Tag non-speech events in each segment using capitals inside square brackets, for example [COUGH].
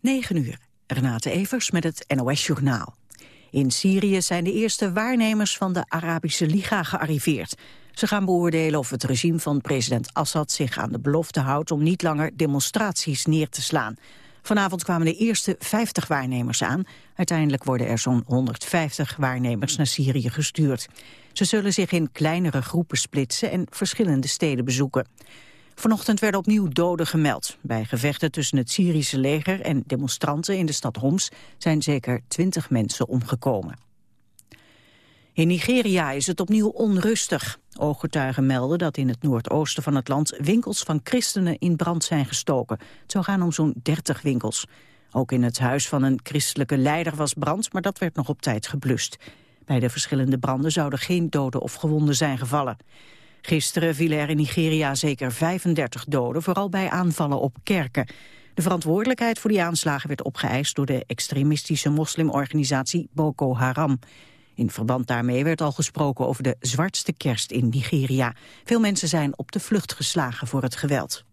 9 uur. Renate Evers met het NOS Journaal. In Syrië zijn de eerste waarnemers van de Arabische Liga gearriveerd. Ze gaan beoordelen of het regime van president Assad zich aan de belofte houdt... om niet langer demonstraties neer te slaan. Vanavond kwamen de eerste 50 waarnemers aan. Uiteindelijk worden er zo'n 150 waarnemers naar Syrië gestuurd. Ze zullen zich in kleinere groepen splitsen en verschillende steden bezoeken. Vanochtend werden opnieuw doden gemeld. Bij gevechten tussen het Syrische leger en demonstranten in de stad Homs zijn zeker twintig mensen omgekomen. In Nigeria is het opnieuw onrustig. Ooggetuigen melden dat in het noordoosten van het land winkels van christenen in brand zijn gestoken. Het zou gaan om zo'n 30 winkels. Ook in het huis van een christelijke leider was brand, maar dat werd nog op tijd geblust. Bij de verschillende branden zouden geen doden of gewonden zijn gevallen. Gisteren vielen er in Nigeria zeker 35 doden, vooral bij aanvallen op kerken. De verantwoordelijkheid voor die aanslagen werd opgeëist door de extremistische moslimorganisatie Boko Haram. In verband daarmee werd al gesproken over de zwartste kerst in Nigeria. Veel mensen zijn op de vlucht geslagen voor het geweld.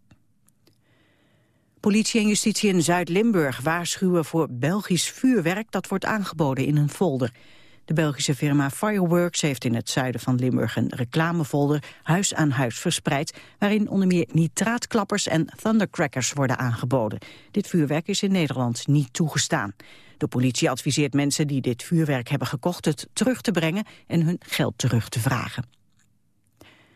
Politie en justitie in Zuid-Limburg waarschuwen voor Belgisch vuurwerk dat wordt aangeboden in een folder. De Belgische firma Fireworks heeft in het zuiden van Limburg een reclamefolder huis aan huis verspreid, waarin onder meer nitraatklappers en thundercrackers worden aangeboden. Dit vuurwerk is in Nederland niet toegestaan. De politie adviseert mensen die dit vuurwerk hebben gekocht het terug te brengen en hun geld terug te vragen.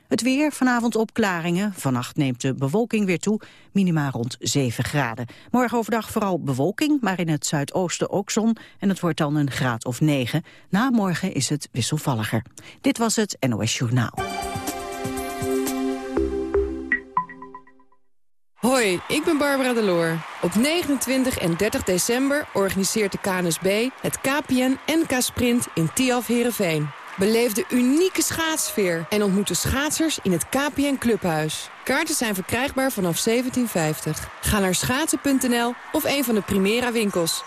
Het weer, vanavond opklaringen. Vannacht neemt de bewolking weer toe, minima rond 7 graden. Morgen overdag vooral bewolking, maar in het zuidoosten ook zon. En het wordt dan een graad of 9. Na morgen is het wisselvalliger. Dit was het NOS Journaal. Hoi, ik ben Barbara Deloor. Op 29 en 30 december organiseert de KNSB het KPN NK Sprint in Tiaf Herenveen. Beleef de unieke schaatsfeer en ontmoet de schaatsers in het KPN Clubhuis. Kaarten zijn verkrijgbaar vanaf 1750. Ga naar schaatsen.nl of een van de Primera winkels.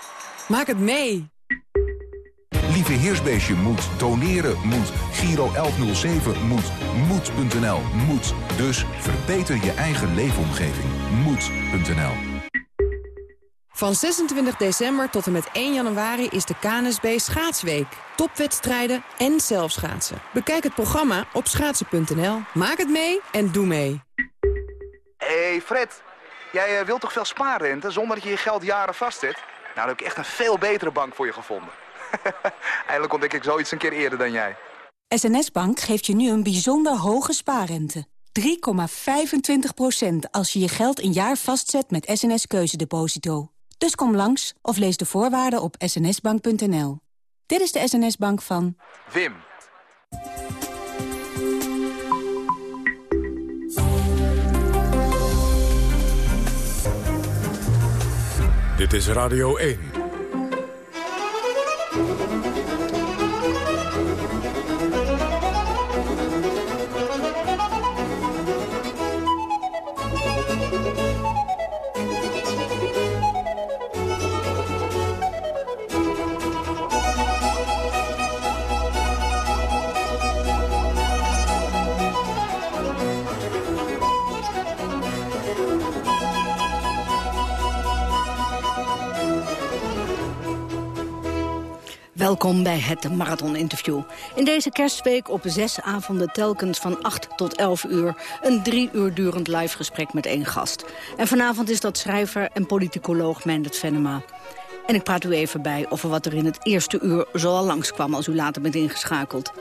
Maak het mee! Lieve Heersbeestje moet, doneren moet, Giro 1107 moet, moed.nl moet. Dus verbeter je eigen leefomgeving. Moed.nl van 26 december tot en met 1 januari is de KNSB Schaatsweek. Topwedstrijden en zelfschaatsen. Bekijk het programma op schaatsen.nl. Maak het mee en doe mee. hey Fred, jij uh, wilt toch veel spaarrente zonder dat je je geld jaren vastzet? Nou, dan heb ik echt een veel betere bank voor je gevonden. [LAUGHS] Eindelijk ontdek ik zoiets een keer eerder dan jij. SNS Bank geeft je nu een bijzonder hoge spaarrente. 3,25% als je je geld een jaar vastzet met SNS Keuzedeposito. Dus kom langs of lees de voorwaarden op snsbank.nl. Dit is de SNS-bank van... Wim. Dit is Radio 1. Welkom bij het Marathon-interview. In deze kerstweek op zes avonden telkens van 8 tot 11 uur... een drie uur durend live gesprek met één gast. En vanavond is dat schrijver en politicoloog Meindert Venema. En ik praat u even bij over wat er in het eerste uur zoal langskwam... als u later bent ingeschakeld.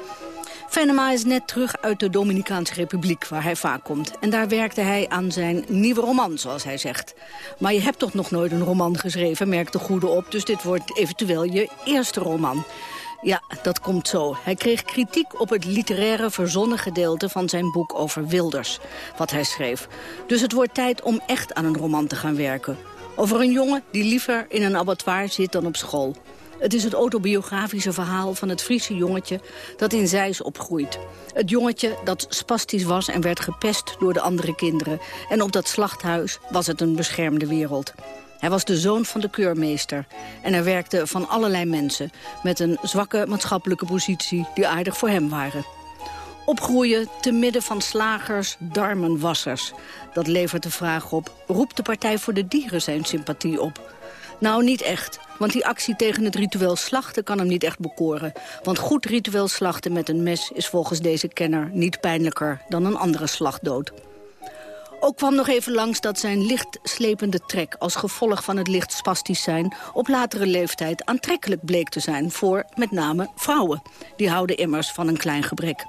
Venema is net terug uit de Dominicaanse Republiek, waar hij vaak komt. En daar werkte hij aan zijn nieuwe roman, zoals hij zegt. Maar je hebt toch nog nooit een roman geschreven, merkt de goede op. Dus dit wordt eventueel je eerste roman. Ja, dat komt zo. Hij kreeg kritiek op het literaire verzonnen gedeelte van zijn boek over Wilders, wat hij schreef. Dus het wordt tijd om echt aan een roman te gaan werken. Over een jongen die liever in een abattoir zit dan op school. Het is het autobiografische verhaal van het Friese jongetje dat in Zeist opgroeit. Het jongetje dat spastisch was en werd gepest door de andere kinderen. En op dat slachthuis was het een beschermde wereld. Hij was de zoon van de keurmeester. En hij werkte van allerlei mensen met een zwakke maatschappelijke positie die aardig voor hem waren. Opgroeien te midden van slagers, darmenwassers. Dat levert de vraag op, roept de Partij voor de Dieren zijn sympathie op? Nou, niet echt. Want die actie tegen het ritueel slachten kan hem niet echt bekoren. Want goed ritueel slachten met een mes is volgens deze kenner niet pijnlijker dan een andere slachtdood. Ook kwam nog even langs dat zijn lichtslepende trek... als gevolg van het licht spastisch zijn... op latere leeftijd aantrekkelijk bleek te zijn voor met name vrouwen. Die houden immers van een klein gebrek.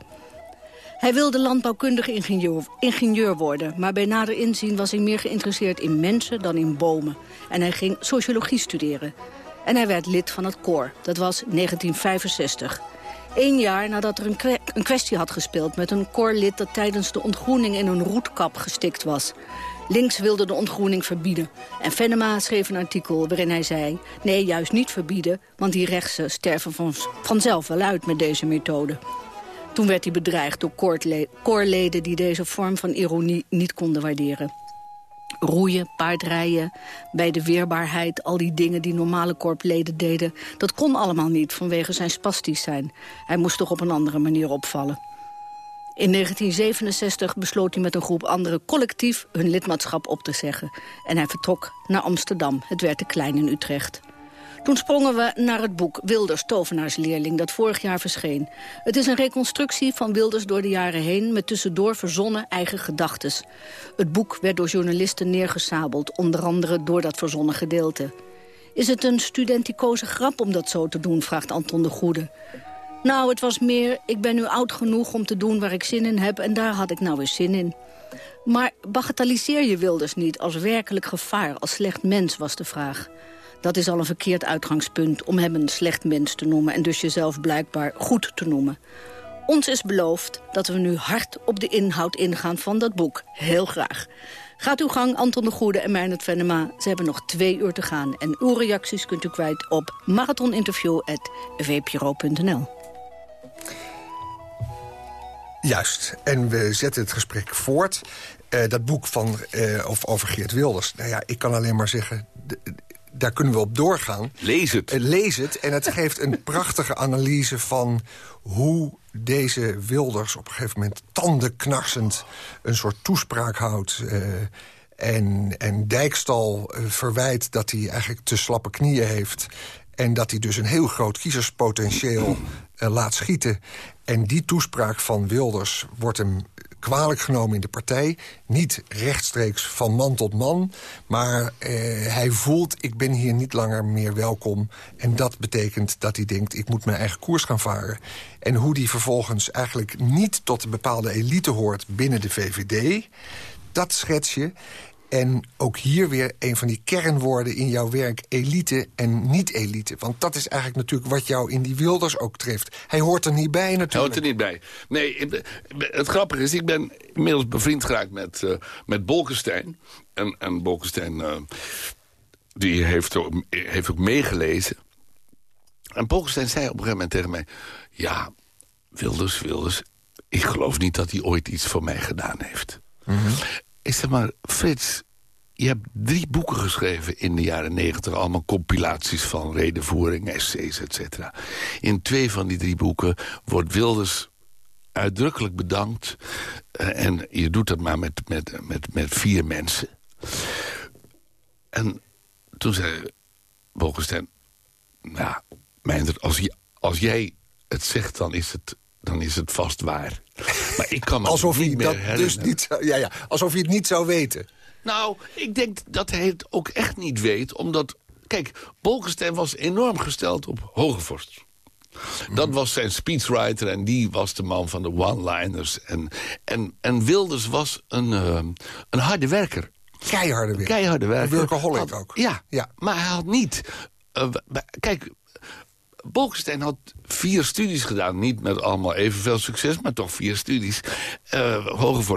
Hij wilde landbouwkundige ingenieur, ingenieur, worden... maar bij nader inzien was hij meer geïnteresseerd in mensen dan in bomen. En hij ging sociologie studeren. En hij werd lid van het koor. Dat was 1965. Eén jaar nadat er een, een kwestie had gespeeld met een koorlid... dat tijdens de ontgroening in een roetkap gestikt was. Links wilde de ontgroening verbieden. En Venema schreef een artikel waarin hij zei... nee, juist niet verbieden, want die rechtse sterven van, vanzelf wel uit met deze methode. Toen werd hij bedreigd door koorleden die deze vorm van ironie niet konden waarderen. Roeien, paardrijden, bij de weerbaarheid, al die dingen die normale korpleden deden... dat kon allemaal niet vanwege zijn spastisch zijn. Hij moest toch op een andere manier opvallen. In 1967 besloot hij met een groep anderen collectief hun lidmaatschap op te zeggen. En hij vertrok naar Amsterdam. Het werd te klein in Utrecht. Toen sprongen we naar het boek Wilders, tovenaarsleerling, dat vorig jaar verscheen. Het is een reconstructie van Wilders door de jaren heen... met tussendoor verzonnen eigen gedachtes. Het boek werd door journalisten neergesabeld, onder andere door dat verzonnen gedeelte. Is het een studenticoze grap om dat zo te doen, vraagt Anton de Goede. Nou, het was meer, ik ben nu oud genoeg om te doen waar ik zin in heb... en daar had ik nou weer zin in. Maar bagatelliseer je Wilders niet als werkelijk gevaar, als slecht mens, was de vraag. Dat is al een verkeerd uitgangspunt om hem een slecht mens te noemen... en dus jezelf blijkbaar goed te noemen. Ons is beloofd dat we nu hard op de inhoud ingaan van dat boek. Heel graag. Gaat uw gang, Anton de Goede en Meijnerd Venema. Ze hebben nog twee uur te gaan. En uw reacties kunt u kwijt op marathoninterview.vpro.nl. Juist. En we zetten het gesprek voort. Uh, dat boek van, uh, of over Geert Wilders. Nou ja, ik kan alleen maar zeggen daar kunnen we op doorgaan. Lees het. Eh, lees het. En het [LAUGHS] geeft een prachtige analyse van hoe deze Wilders op een gegeven moment tandenknarsend een soort toespraak houdt. Uh, en, en Dijkstal uh, verwijt dat hij eigenlijk te slappe knieën heeft. En dat hij dus een heel groot kiezerspotentieel uh, laat schieten. En die toespraak van Wilders wordt hem kwalijk genomen in de partij. Niet rechtstreeks van man tot man. Maar eh, hij voelt, ik ben hier niet langer meer welkom. En dat betekent dat hij denkt, ik moet mijn eigen koers gaan varen. En hoe die vervolgens eigenlijk niet tot de bepaalde elite hoort binnen de VVD... dat schets je. En ook hier weer een van die kernwoorden in jouw werk... elite en niet-elite. Want dat is eigenlijk natuurlijk wat jou in die Wilders ook treft. Hij hoort er niet bij natuurlijk. Hij hoort er niet bij. Nee, het grappige is, ik ben inmiddels bevriend geraakt met, uh, met Bolkestein. En, en Bolkestein uh, die heeft ook, heeft ook meegelezen. En Bolkestein zei op een gegeven moment tegen mij... ja, Wilders, Wilders, ik geloof niet dat hij ooit iets voor mij gedaan heeft. Mm -hmm. Ik zeg maar, Frits, je hebt drie boeken geschreven in de jaren negentig. Allemaal compilaties van redenvoering, essays, etc. In twee van die drie boeken wordt Wilders uitdrukkelijk bedankt. Uh, en je doet dat maar met, met, met, met vier mensen. En toen zei Bolkestein... Nou, als, als jij het zegt, dan is het, dan is het vast waar. Maar ik kan me [LAUGHS] alsof niet hij dat dus niet zou, ja, ja, Alsof hij het niet zou weten. Nou, ik denk dat hij het ook echt niet weet, omdat... Kijk, Bolkestein was enorm gesteld op Hogevorst. Dat was zijn speechwriter en die was de man van de one-liners. En, en, en Wilders was een, uh, een harde werker. Keiharde werker. Keiharde werker. Workaholic ook. Ja, ja, maar hij had niet... Uh, kijk, Bolkestein had vier studies gedaan. Niet met allemaal evenveel succes, maar toch vier studies. Uh,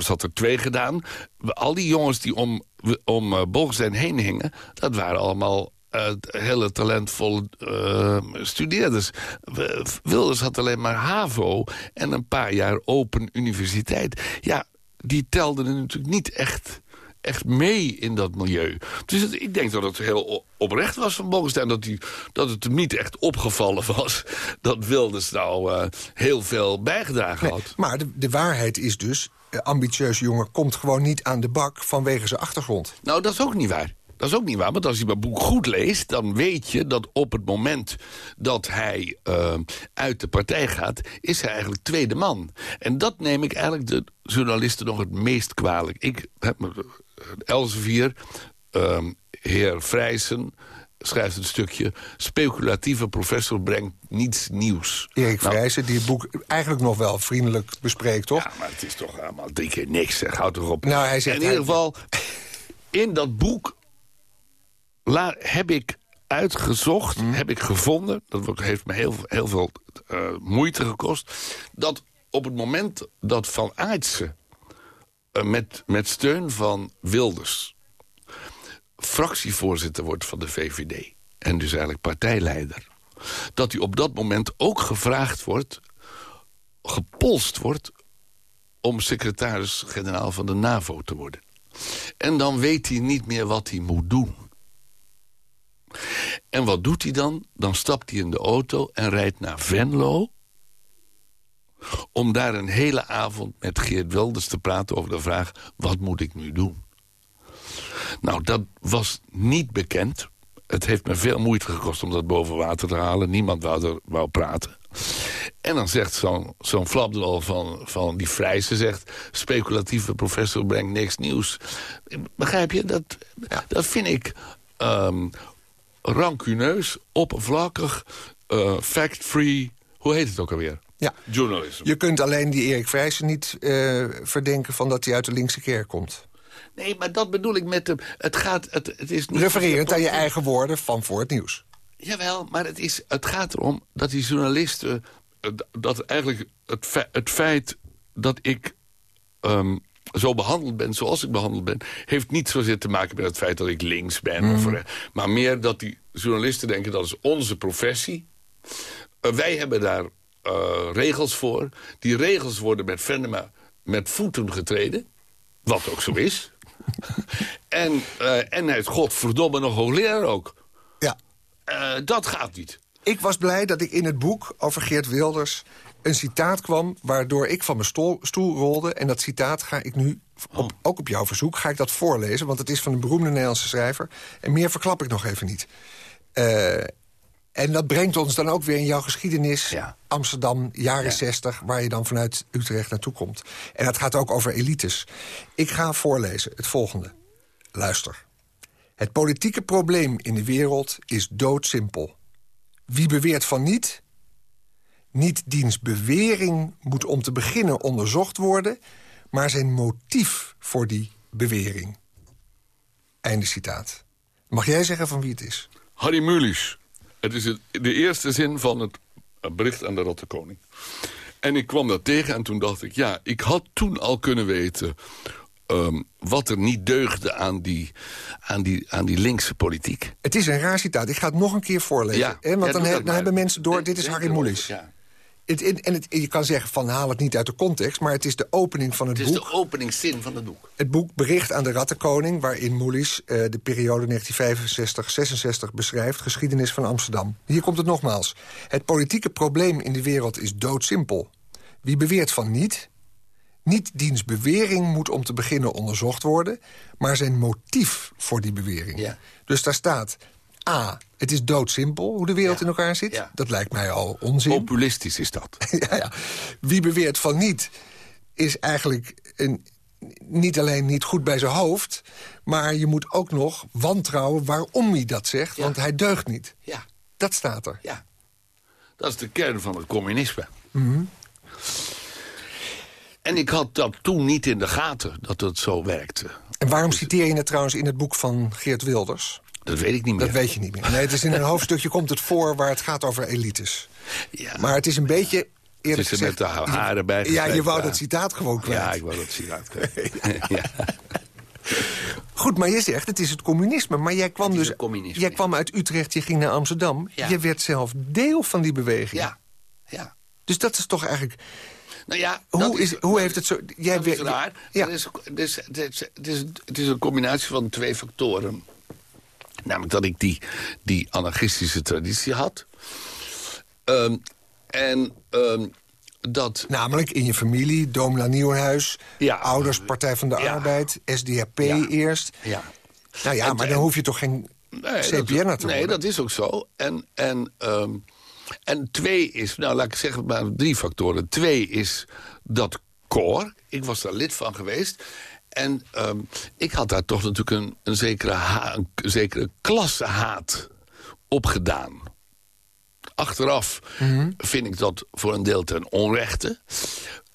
had er twee gedaan. Al die jongens die om, om uh, Bolkestein heen hingen... dat waren allemaal uh, hele talentvolle uh, studeerders. Wilders had alleen maar HAVO en een paar jaar open universiteit. Ja, die telden natuurlijk niet echt echt mee in dat milieu. Dus het, ik denk dat het heel oprecht was van Bolkestein... dat, hij, dat het hem niet echt opgevallen [LAUGHS] was... dat Wilders nou uh, heel veel bijgedragen had. maar de, de waarheid is dus... ambitieuze jongen komt gewoon niet aan de bak vanwege zijn achtergrond. Nou, dat is ook niet waar. dat is ook niet waar, want als je mijn boek goed leest... dan weet je dat op het moment dat hij uh, uit de partij gaat... is hij eigenlijk tweede man. En dat neem ik eigenlijk de journalisten nog het meest kwalijk. Ik heb me Elsevier, uh, heer Vrijsen schrijft een stukje... speculatieve professor brengt niets nieuws. Erik nou, Vrijsen, die het boek eigenlijk nog wel vriendelijk bespreekt, toch? Ja, maar het is toch allemaal drie keer niks, zeg. Houd toch op. Nou, hij zegt in ieder geval, in dat boek la, heb ik uitgezocht, mm. heb ik gevonden... dat heeft me heel, heel veel uh, moeite gekost... dat op het moment dat Van Aartsen... Uh, met, met steun van Wilders fractievoorzitter wordt van de VVD... en dus eigenlijk partijleider... dat hij op dat moment ook gevraagd wordt... gepolst wordt om secretaris-generaal van de NAVO te worden. En dan weet hij niet meer wat hij moet doen. En wat doet hij dan? Dan stapt hij in de auto en rijdt naar Venlo... om daar een hele avond met Geert Wilders te praten over de vraag... wat moet ik nu doen? Nou, dat was niet bekend. Het heeft me veel moeite gekost om dat boven water te halen. Niemand wou er wou praten. En dan zegt zo'n zo'n flapdrol van, van die Vrijse zegt... speculatieve professor brengt niks nieuws. Begrijp je? Dat, dat vind ik um, rancuneus, oppervlakkig, uh, fact-free... Hoe heet het ook alweer? Ja. Journalism. Je kunt alleen die Erik Vrijse niet uh, verdenken... van dat hij uit de linkse kerk komt. Nee, maar dat bedoel ik met de... Het gaat... Het, het is niet Refererend aan je eigen woorden van voor het nieuws. Jawel, maar het, is, het gaat erom dat die journalisten... Eh, dat eigenlijk het, fe, het feit dat ik um, zo behandeld ben zoals ik behandeld ben... heeft niet zozeer te maken met het feit dat ik links ben. Mm. Of, maar meer dat die journalisten denken dat is onze professie. Uh, wij hebben daar uh, regels voor. Die regels worden met Venema met voeten getreden. Wat ook zo is. [LAUGHS] en, uh, en hij is godverdomme nog hoogleraar ook. Ja. Uh, dat gaat niet. Ik was blij dat ik in het boek over Geert Wilders een citaat kwam... waardoor ik van mijn stoel, stoel rolde. En dat citaat ga ik nu, op, oh. ook op jouw verzoek, ga ik dat voorlezen. Want het is van een beroemde Nederlandse schrijver. En meer verklap ik nog even niet. Uh, en dat brengt ons dan ook weer in jouw geschiedenis... Ja. Amsterdam, jaren ja. 60, waar je dan vanuit Utrecht naartoe komt. En dat gaat ook over elites. Ik ga voorlezen het volgende. Luister. Het politieke probleem in de wereld is doodsimpel. Wie beweert van niet... niet diens bewering moet om te beginnen onderzocht worden... maar zijn motief voor die bewering. Einde citaat. Mag jij zeggen van wie het is? Harry Mulisch. Het is de eerste zin van het bericht aan de Rotte Koning. En ik kwam dat tegen en toen dacht ik... ja, ik had toen al kunnen weten... Um, wat er niet deugde aan die, aan, die, aan die linkse politiek. Het is een raar citaat. Ik ga het nog een keer voorlezen. Ja, hè? Want ja, dan, he, dan hebben mensen door, dit is Harry Mulisch. Ja. Het, en het, je kan zeggen van haal het niet uit de context... maar het is de opening van het, het boek. Het is de openingszin van het boek. Het boek Bericht aan de Rattenkoning... waarin Moelis uh, de periode 1965-66 beschrijft... geschiedenis van Amsterdam. Hier komt het nogmaals. Het politieke probleem in de wereld is doodsimpel. Wie beweert van niet... niet diens bewering moet om te beginnen onderzocht worden... maar zijn motief voor die bewering. Ja. Dus daar staat... A, het is doodsimpel hoe de wereld Ja. in elkaar zit. Ja. Dat lijkt mij al onzin. Populistisch is dat. [LAUGHS] ja, ja. Wie beweert van niet, is eigenlijk een, niet alleen niet goed bij zijn hoofd... maar je moet ook nog wantrouwen waarom hij dat zegt. Ja. Want hij deugt niet. Ja, Dat staat er. ja. Dat is de kern van het communisme. Mhm. En ik had dat toen niet in de gaten, dat het zo werkte. En waarom citeer je het trouwens in het boek van Geert Wilders? Dat weet ik niet meer. Dat weet je niet meer. Nee, het is in een [LAUGHS] hoofdstukje komt het voor waar het gaat over elites. Ja. Maar het is een beetje, Het eerlijk is er met de haren bij Ja, je wou ja. dat citaat gewoon kwijt. Ja, ik wou dat citaat [LAUGHS] kwijt. [LAUGHS] ja. Goed, maar je zegt het is het communisme. Maar jij kwam Het is dus het jij kwam uit Utrecht, je ging naar Amsterdam. Ja. Je werd zelf deel van die beweging. ja, ja. Dus dat is toch eigenlijk... Nou ja, Hoe, dat is, hoe heeft het zo... Jij dat is raar. Ja. Het, is, het, is, het, is, het, is, het is een combinatie van twee factoren. Namelijk dat ik die, die anarchistische traditie had. Ehm, en ehm, dat... Namelijk in je familie, Domela Nieuwenhuis... Ja. Ouders, Partij van de Ja. Arbeid, SDAP Ja. eerst. Ja. Nou ja, En- maar dan en- hoef je toch geen Nee, CPN'er dat, te nee, worden? dat is ook zo. En, en, ehm, en twee is, nou laat ik zeggen, maar drie factoren. Twee is dat koor. Ik was daar lid van geweest. En ehm, ik had daar toch natuurlijk een, een, zekere, ha een k- zekere klassehaat op gedaan. Achteraf vind ik dat voor een deel ten onrechte.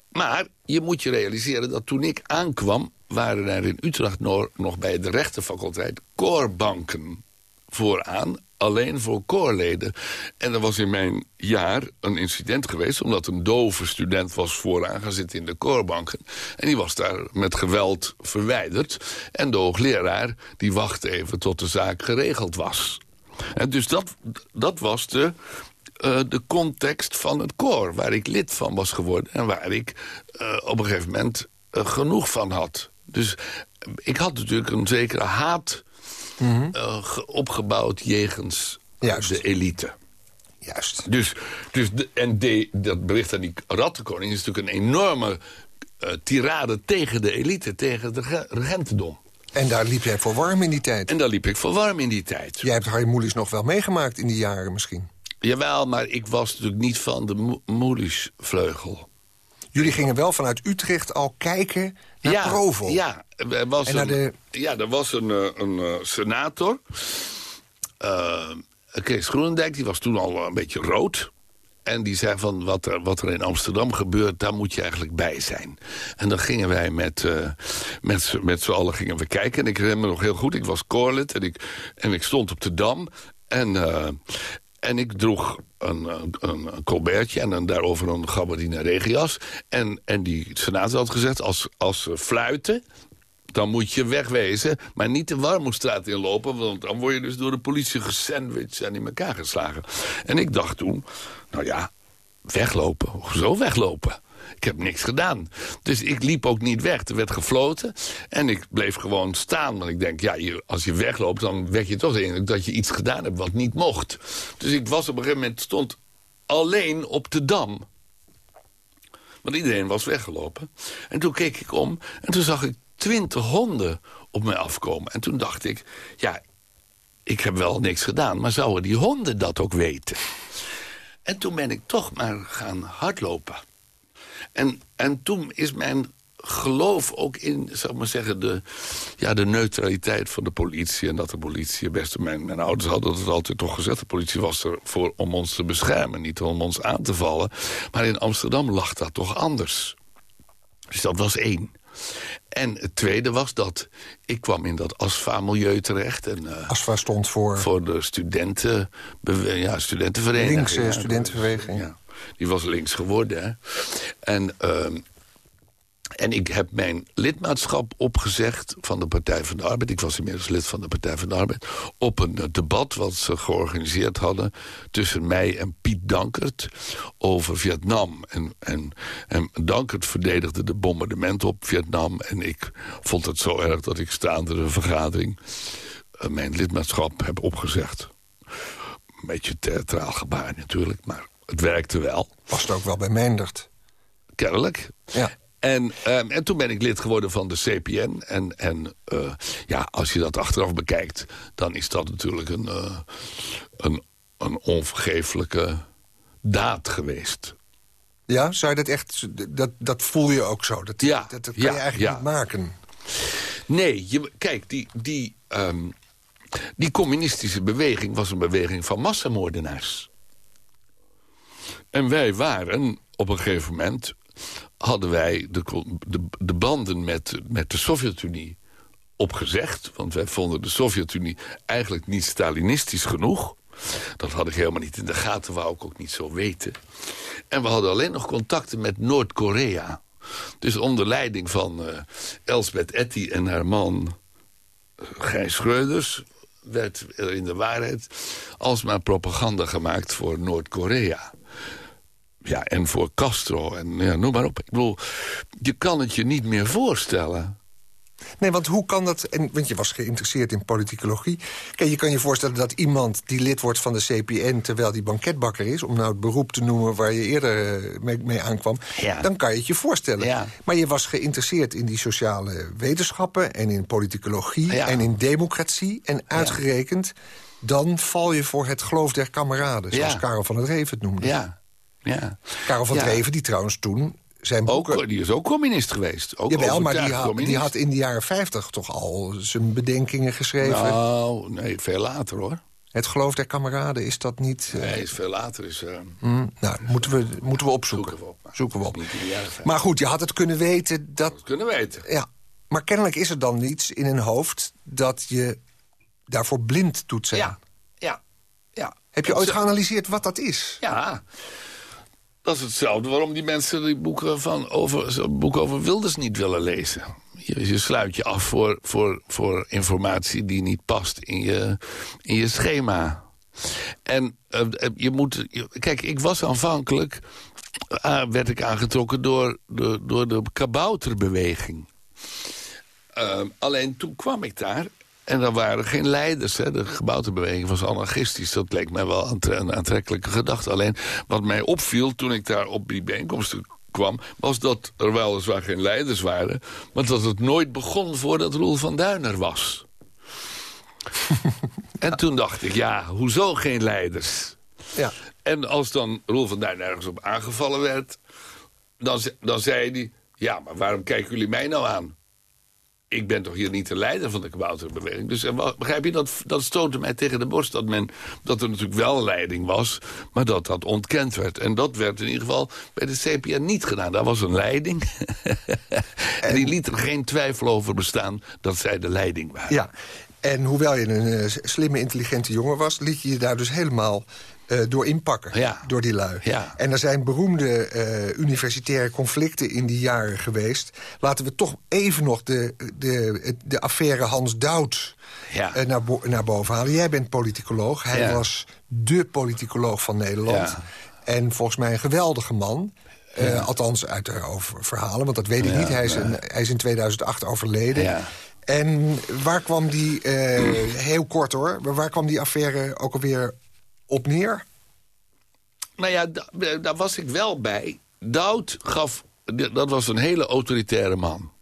Maar je moet je realiseren dat toen ik aankwam... waren er in Utrecht nog, nog bij de rechtenfaculteit koorbanken vooraan. Alleen voor koorleden. En er was in mijn jaar een incident geweest... omdat een dove student was vooraan gaan zitten in de koorbanken. En die was daar met geweld verwijderd. En de hoogleraar die wachtte even tot de zaak geregeld was. En dus dat, dat was de, eh, de context van het koor... waar ik lid van was geworden... en waar ik eh, op een gegeven moment eh, genoeg van had. Dus ik had natuurlijk een zekere haat eh, ge- opgebouwd... jegens Juist. de elite. Juist. Dus, dus de, en de, dat bericht aan die rattenkoning... is natuurlijk een enorme eh, tirade tegen de elite... tegen de rege- regentendom. En daar liep jij voor warm in die tijd. En daar liep ik voor warm in die tijd. Jij hebt Harry Moelis nog wel meegemaakt in die jaren misschien. Jawel, maar ik was natuurlijk niet van de Mo- Moelis-vleugel. Jullie gingen wel vanuit Utrecht al kijken naar ja, Provo. Ja, er was En een, de- ja, er was een, eh, een eh, senator. eh, Kees Groenendijk, die was toen al een beetje rood. En die zei van wat er, wat er in Amsterdam gebeurt, daar moet je eigenlijk bij zijn. En dan gingen wij met, met, z'n- met z'n allen gingen we kijken. En ik herinner me nog heel goed, ik was koorlid en ik, en ik stond op de Dam. En, en ik droeg een, een, colbertje en daarover een gabardine regenjas. En, en die senator had gezegd, als, als fluiten, dan moet je wegwezen, maar niet de Warmoestraat inlopen... want dan word je dus door de politie gesandwiched en in elkaar geslagen. En ik dacht toen, nou ja, weglopen, hoezo weglopen? Ik heb niks gedaan. Dus ik liep ook niet weg. Er werd gefloten en ik bleef gewoon staan. Want ik denk, ja, als je wegloopt, dan wek je toch indruk... dat je iets gedaan hebt wat niet mocht. Dus ik was op een gegeven moment, stond alleen op de Dam... Want iedereen was weggelopen. En toen keek ik om en toen zag ik twintig honden op mij afkomen. En toen dacht ik, ja, ik heb wel niks gedaan... maar zouden die honden dat ook weten? En toen ben ik toch maar gaan hardlopen. En, en toen is mijn geloof ook in, zou ik maar zeggen, de, ja, de neutraliteit van de politie. En dat de politie, best, mijn, mijn ouders hadden het altijd toch gezegd... de politie was er voor om ons te beschermen, niet om ons aan te vallen. Maar in Amsterdam lag dat toch anders. Dus dat was één. En het tweede was dat ik kwam in dat ASFA-milieu terecht. En, eh, ASFA stond voor... voor de studenten, ja, studentenvereniging. Linkse ja. studentenbeweging. Ja, die was links geworden. Hè. En, ehm, en ik heb mijn lidmaatschap opgezegd van de Partij van de Arbeid. Ik was inmiddels lid van de Partij van de Arbeid. Op een eh, debat wat ze georganiseerd hadden tussen mij en Piet Dankert over Vietnam. En, en, en Dankert verdedigde de bombardement op Vietnam. En ik vond het zo erg dat ik staande de vergadering eh, mijn lidmaatschap heb opgezegd. Een beetje theatraal gebaar natuurlijk, maar het werkte wel. Past ook wel bij Meindert. Kennelijk. Ja. En, ehm, en toen ben ik lid geworden van de CPN. En, en eh, ja, als je dat achteraf bekijkt... dan is dat natuurlijk een, eh, een, een onvergeeflijke daad geweest. Ja, zou je dat echt... Dat, dat voel je ook zo. Dat, Ja, dat, dat kan ja, je eigenlijk ja. niet maken. Nee, je, kijk, die, die, ehm, die communistische beweging was een beweging van massamoordenaars. En wij waren op een gegeven moment... hadden wij de, de, de banden met, met de Sovjet-Unie opgezegd. Want wij vonden de Sovjet-Unie eigenlijk niet Stalinistisch genoeg. Dat had ik helemaal niet in de gaten, wou ik ook niet zo weten. En we hadden alleen nog contacten met Noord-Korea. Dus onder leiding van eh Elsbeth Etty en haar man eh, Gijs Schreuders... werd er in de waarheid alsmaar propaganda gemaakt voor Noord-Korea. Ja, en voor Castro en ja, noem maar op. Ik bedoel, je kan het je niet meer voorstellen. Nee, want hoe kan dat... En, want je was geïnteresseerd in politicologie. Kijk, je kan je voorstellen dat iemand die lid wordt van de CPN... terwijl die banketbakker is, om nou het beroep te noemen... waar je eerder eh, mee, mee aankwam, Ja. dan kan je het je voorstellen. Ja. Maar je was geïnteresseerd in die sociale wetenschappen... en in politicologie Ja. en in democratie. En uitgerekend, dan val je voor het geloof der kameraden... zoals Ja. Karel van het Reven het noemde. Ja, ja. Karel van het Ja. Reven, die trouwens toen zijn boeken... Ook, die is ook communist geweest. Ook Jawel, maar die had, die communist. had in de jaren 50 toch al zijn bedenkingen geschreven. Nou, nee, veel later hoor. Het geloof der kameraden, is dat niet... eh, Nee, is veel later. Is, eh, hm, nou, moeten we, moeten we opzoeken. Zoeken we op, maar Zoeken we op. is niet in de jaren 50. Maar goed, je had het kunnen weten dat... kunnen weten. Ja, maar kennelijk is er dan iets in een hoofd... dat je daarvoor blind doet zijn. Ja, ja, ja. Heb je ooit geanalyseerd wat dat is? Ja. Dat is hetzelfde waarom die mensen die boeken, van over, zo'n boek over Wilders niet willen lezen. Je, sluit je af voor, voor, voor informatie die niet past in je, in je schema. En eh, eh, je moet... kijk, ik was aanvankelijk... ah, werd ik aangetrokken door, door, door de kabouterbeweging. Alleen toen kwam ik daar en er waren geen leiders. Hè. De gebouwtebeweging was anarchistisch. Dat leek mij wel een aantrekkelijke gedachte. Alleen wat mij opviel toen ik daar op die bijeenkomsten kwam... was dat er weliswaar geen leiders waren... maar dat het nooit begon voordat Roel van Duiner was. [LAUGHS] en toen dacht ik, ja, hoezo geen leiders? Ja. En als dan Roel van Duin ergens op aangevallen werd... dan, dan zei hij... ja, maar waarom kijken jullie mij nou aan? Ik ben toch hier niet de leider van de kabouterbeweging. Dus eh, begrijp je, dat, dat stootte mij tegen de borst... Dat, men, dat er natuurlijk wel leiding was, maar dat dat ontkend werd. En dat werd in ieder geval bij de CPN niet gedaan. Daar was een leiding. [LAUGHS] en die liet er geen twijfel over bestaan dat zij de leiding waren. Ja. En hoewel je een eh, slimme, intelligente jongen was... liet je je daar dus helemaal eh, door inpakken, Ja. door die lui. Ja. En er zijn beroemde eh, universitaire conflicten in die jaren geweest. Laten we toch even nog de, de, de affaire Hans Dout Ja. eh, naar, bo- naar boven halen. Jij bent politicoloog. Hij was dé politicoloog van Nederland. En volgens mij een geweldige man. Althans, uit de over verhalen, want dat weet ik niet. Hij is, een, hij is in 2008 overleden. En waar kwam die, heel kort hoor... waar kwam die affaire ook alweer op neer? Nou ja, eh, daar was ik wel bij. Dout gaf... Dat was een hele autoritaire man.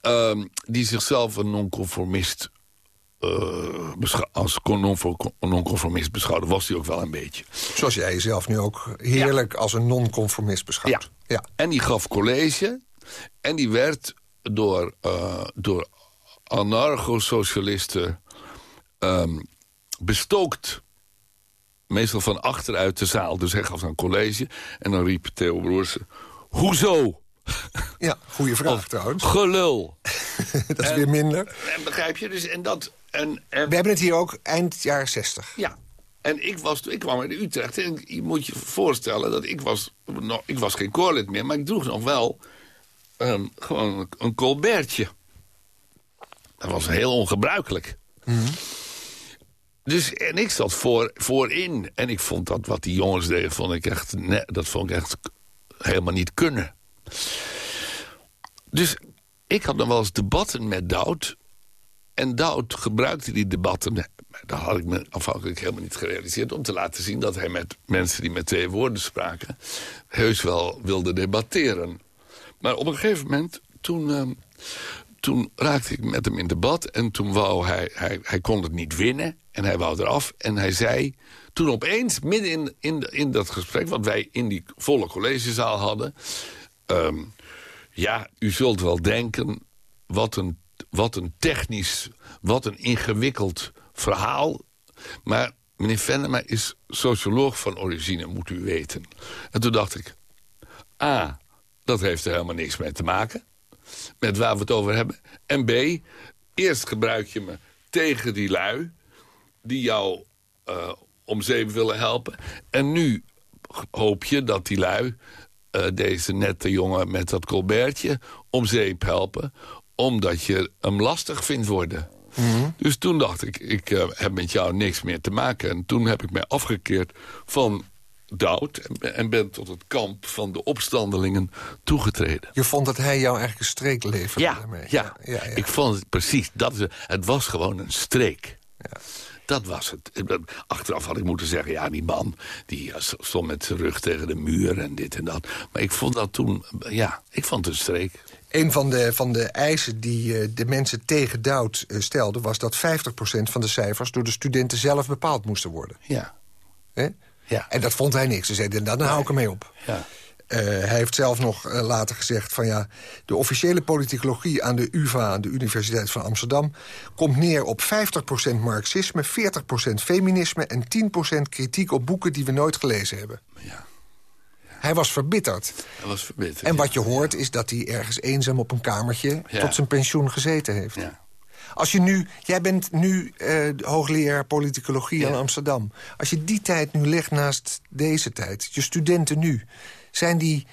Ehm, die zichzelf een nonconformist... beschou- als nonconformist beschouwde. Was hij ook wel een beetje. Zoals jij jezelf nu ook heerlijk als een non-conformist beschouwt. Ja. En die gaf college. En die werd door, eh, door anarcho-socialisten ehm, bestookt. Meestal van achteruit de zaal. Dus hij gaf dan college. En dan riep Theo Broersen... Hoezo? ja, goede vraag Of trouwens. Gelul. [LAUGHS] dat is weer minder. En begrijp je? Dus en dat... En, en, We hebben het hier ook eind jaren 60. Ja. En ik, was, ik kwam in Utrecht en je moet je voorstellen dat ik was... nog- Ik was geen koorlid meer, maar ik droeg nog wel... ehm, gewoon een colbertje. Dat was heel ongebruikelijk. Dus, en ik zat voor, voorin. En ik vond dat wat die jongens deden, vond ik echt, nee, dat vond ik echt helemaal niet kunnen. Dus ik had dan wel eens debatten met Dout. En Dout gebruikte die debatten, dat had ik me afhankelijk helemaal niet gerealiseerd... om te laten zien dat hij met mensen die met twee woorden spraken... heus wel wilde debatteren. Maar op een gegeven moment, toen, ehm, toen raakte ik met hem in debat... en toen wou hij, hij, hij kon het niet winnen en hij wou eraf. En hij zei, toen opeens, midden in, in, dat gesprek... wat wij in die volle collegezaal hadden... ehm, ja, u zult wel denken, wat een, wat een technisch, wat een ingewikkeld verhaal. Maar meneer Venema is socioloog van origine, moet u weten. En toen dacht ik, A, dat heeft er helemaal niks mee te maken. Met waar we het over hebben. En B, eerst gebruik je me tegen die lui... die jou eh, om zeep willen helpen. En nu hoop je dat die lui eh, deze nette jongen met dat colbertje om zeep helpen... omdat je hem lastig vindt worden. Dus toen dacht ik, ik eh, heb met jou niks meer te maken. En toen heb ik mij afgekeerd van Doud en, en ben tot het kamp van de opstandelingen toegetreden. Je vond dat hij jou eigenlijk een streek leverde Ja, daarmee? ja, ik vond het precies. Dat is, het was gewoon een streek. Dat was het. Achteraf had ik moeten zeggen, ja, die man... die stond met zijn rug tegen de muur en dit en dat. Maar ik vond dat toen, ja, ik vond het een streek. Een van de, van de eisen die eh, de mensen tegen Doud eh, stelden... was dat 50% van de cijfers door de studenten zelf bepaald moesten worden. Ja. Hè? Ja. En dat vond hij niks. Ze zeiden, nou, dan hou ik ermee op. Ja. Eh, hij heeft zelf nog eh, later gezegd van ja... de officiële politicologie aan de UvA, aan de Universiteit van Amsterdam... komt neer op 50% marxisme, 40% feminisme... en 10% kritiek op boeken die we nooit gelezen hebben. Ja. Hij was verbitterd. Dat was verbeterd. En wat je hoort is dat hij ergens eenzaam op een kamertje... Ja. tot zijn pensioen gezeten heeft. Ja. Als je nu, jij bent nu eh, hoogleraar politicologie aan Amsterdam. Als je die tijd nu legt naast deze tijd, je studenten nu... zijn die,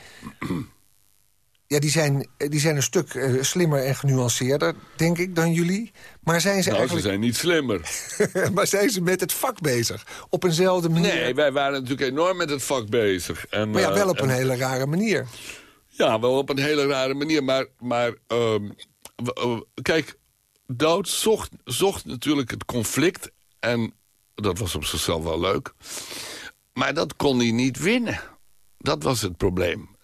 ja, die, zijn, die zijn een stuk eh, slimmer en genuanceerder, denk ik, dan jullie. Maar zijn ze Nou, ze eigenlijk zijn niet slimmer. [LAUGHS] maar zijn ze met het vak bezig? Op eenzelfde manier? Nee, wij waren natuurlijk enorm met het vak bezig. En, maar ja, eh, wel op en- een hele rare manier. Ja, wel op een hele rare manier. Maar, maar ehm, eh, kijk, Doud zocht, zocht natuurlijk het conflict. En dat was op zichzelf wel leuk. Maar dat kon hij niet winnen. Dat was het probleem.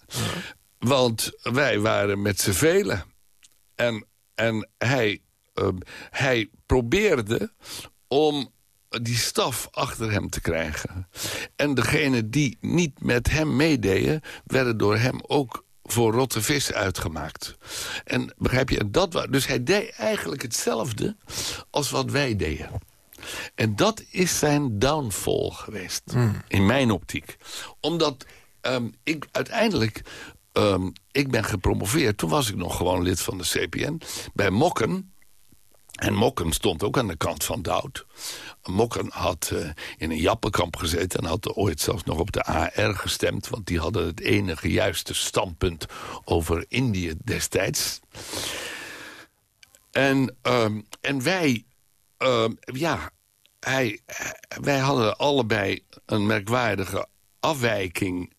Want wij waren met z'n velen. En, en hij, ehm, hij probeerde om die staf achter hem te krijgen. En degenen die niet met hem meededen... werden door hem ook voor rotte vis uitgemaakt. En begrijp je, dat dus hij deed eigenlijk hetzelfde als wat wij deden. En dat is zijn downfall geweest, in mijn optiek. Omdat ehm, ik uiteindelijk... ehm, ik ben gepromoveerd, toen was ik nog gewoon lid van de CPN... bij Mokken, en Mokken stond ook aan de kant van Doud. Mokken had eh, in een jappenkamp gezeten... en had ooit zelfs nog op de AR gestemd... want die hadden het enige juiste standpunt over Indië destijds. En, ehm, en wij, ja, wij hadden allebei een merkwaardige afwijking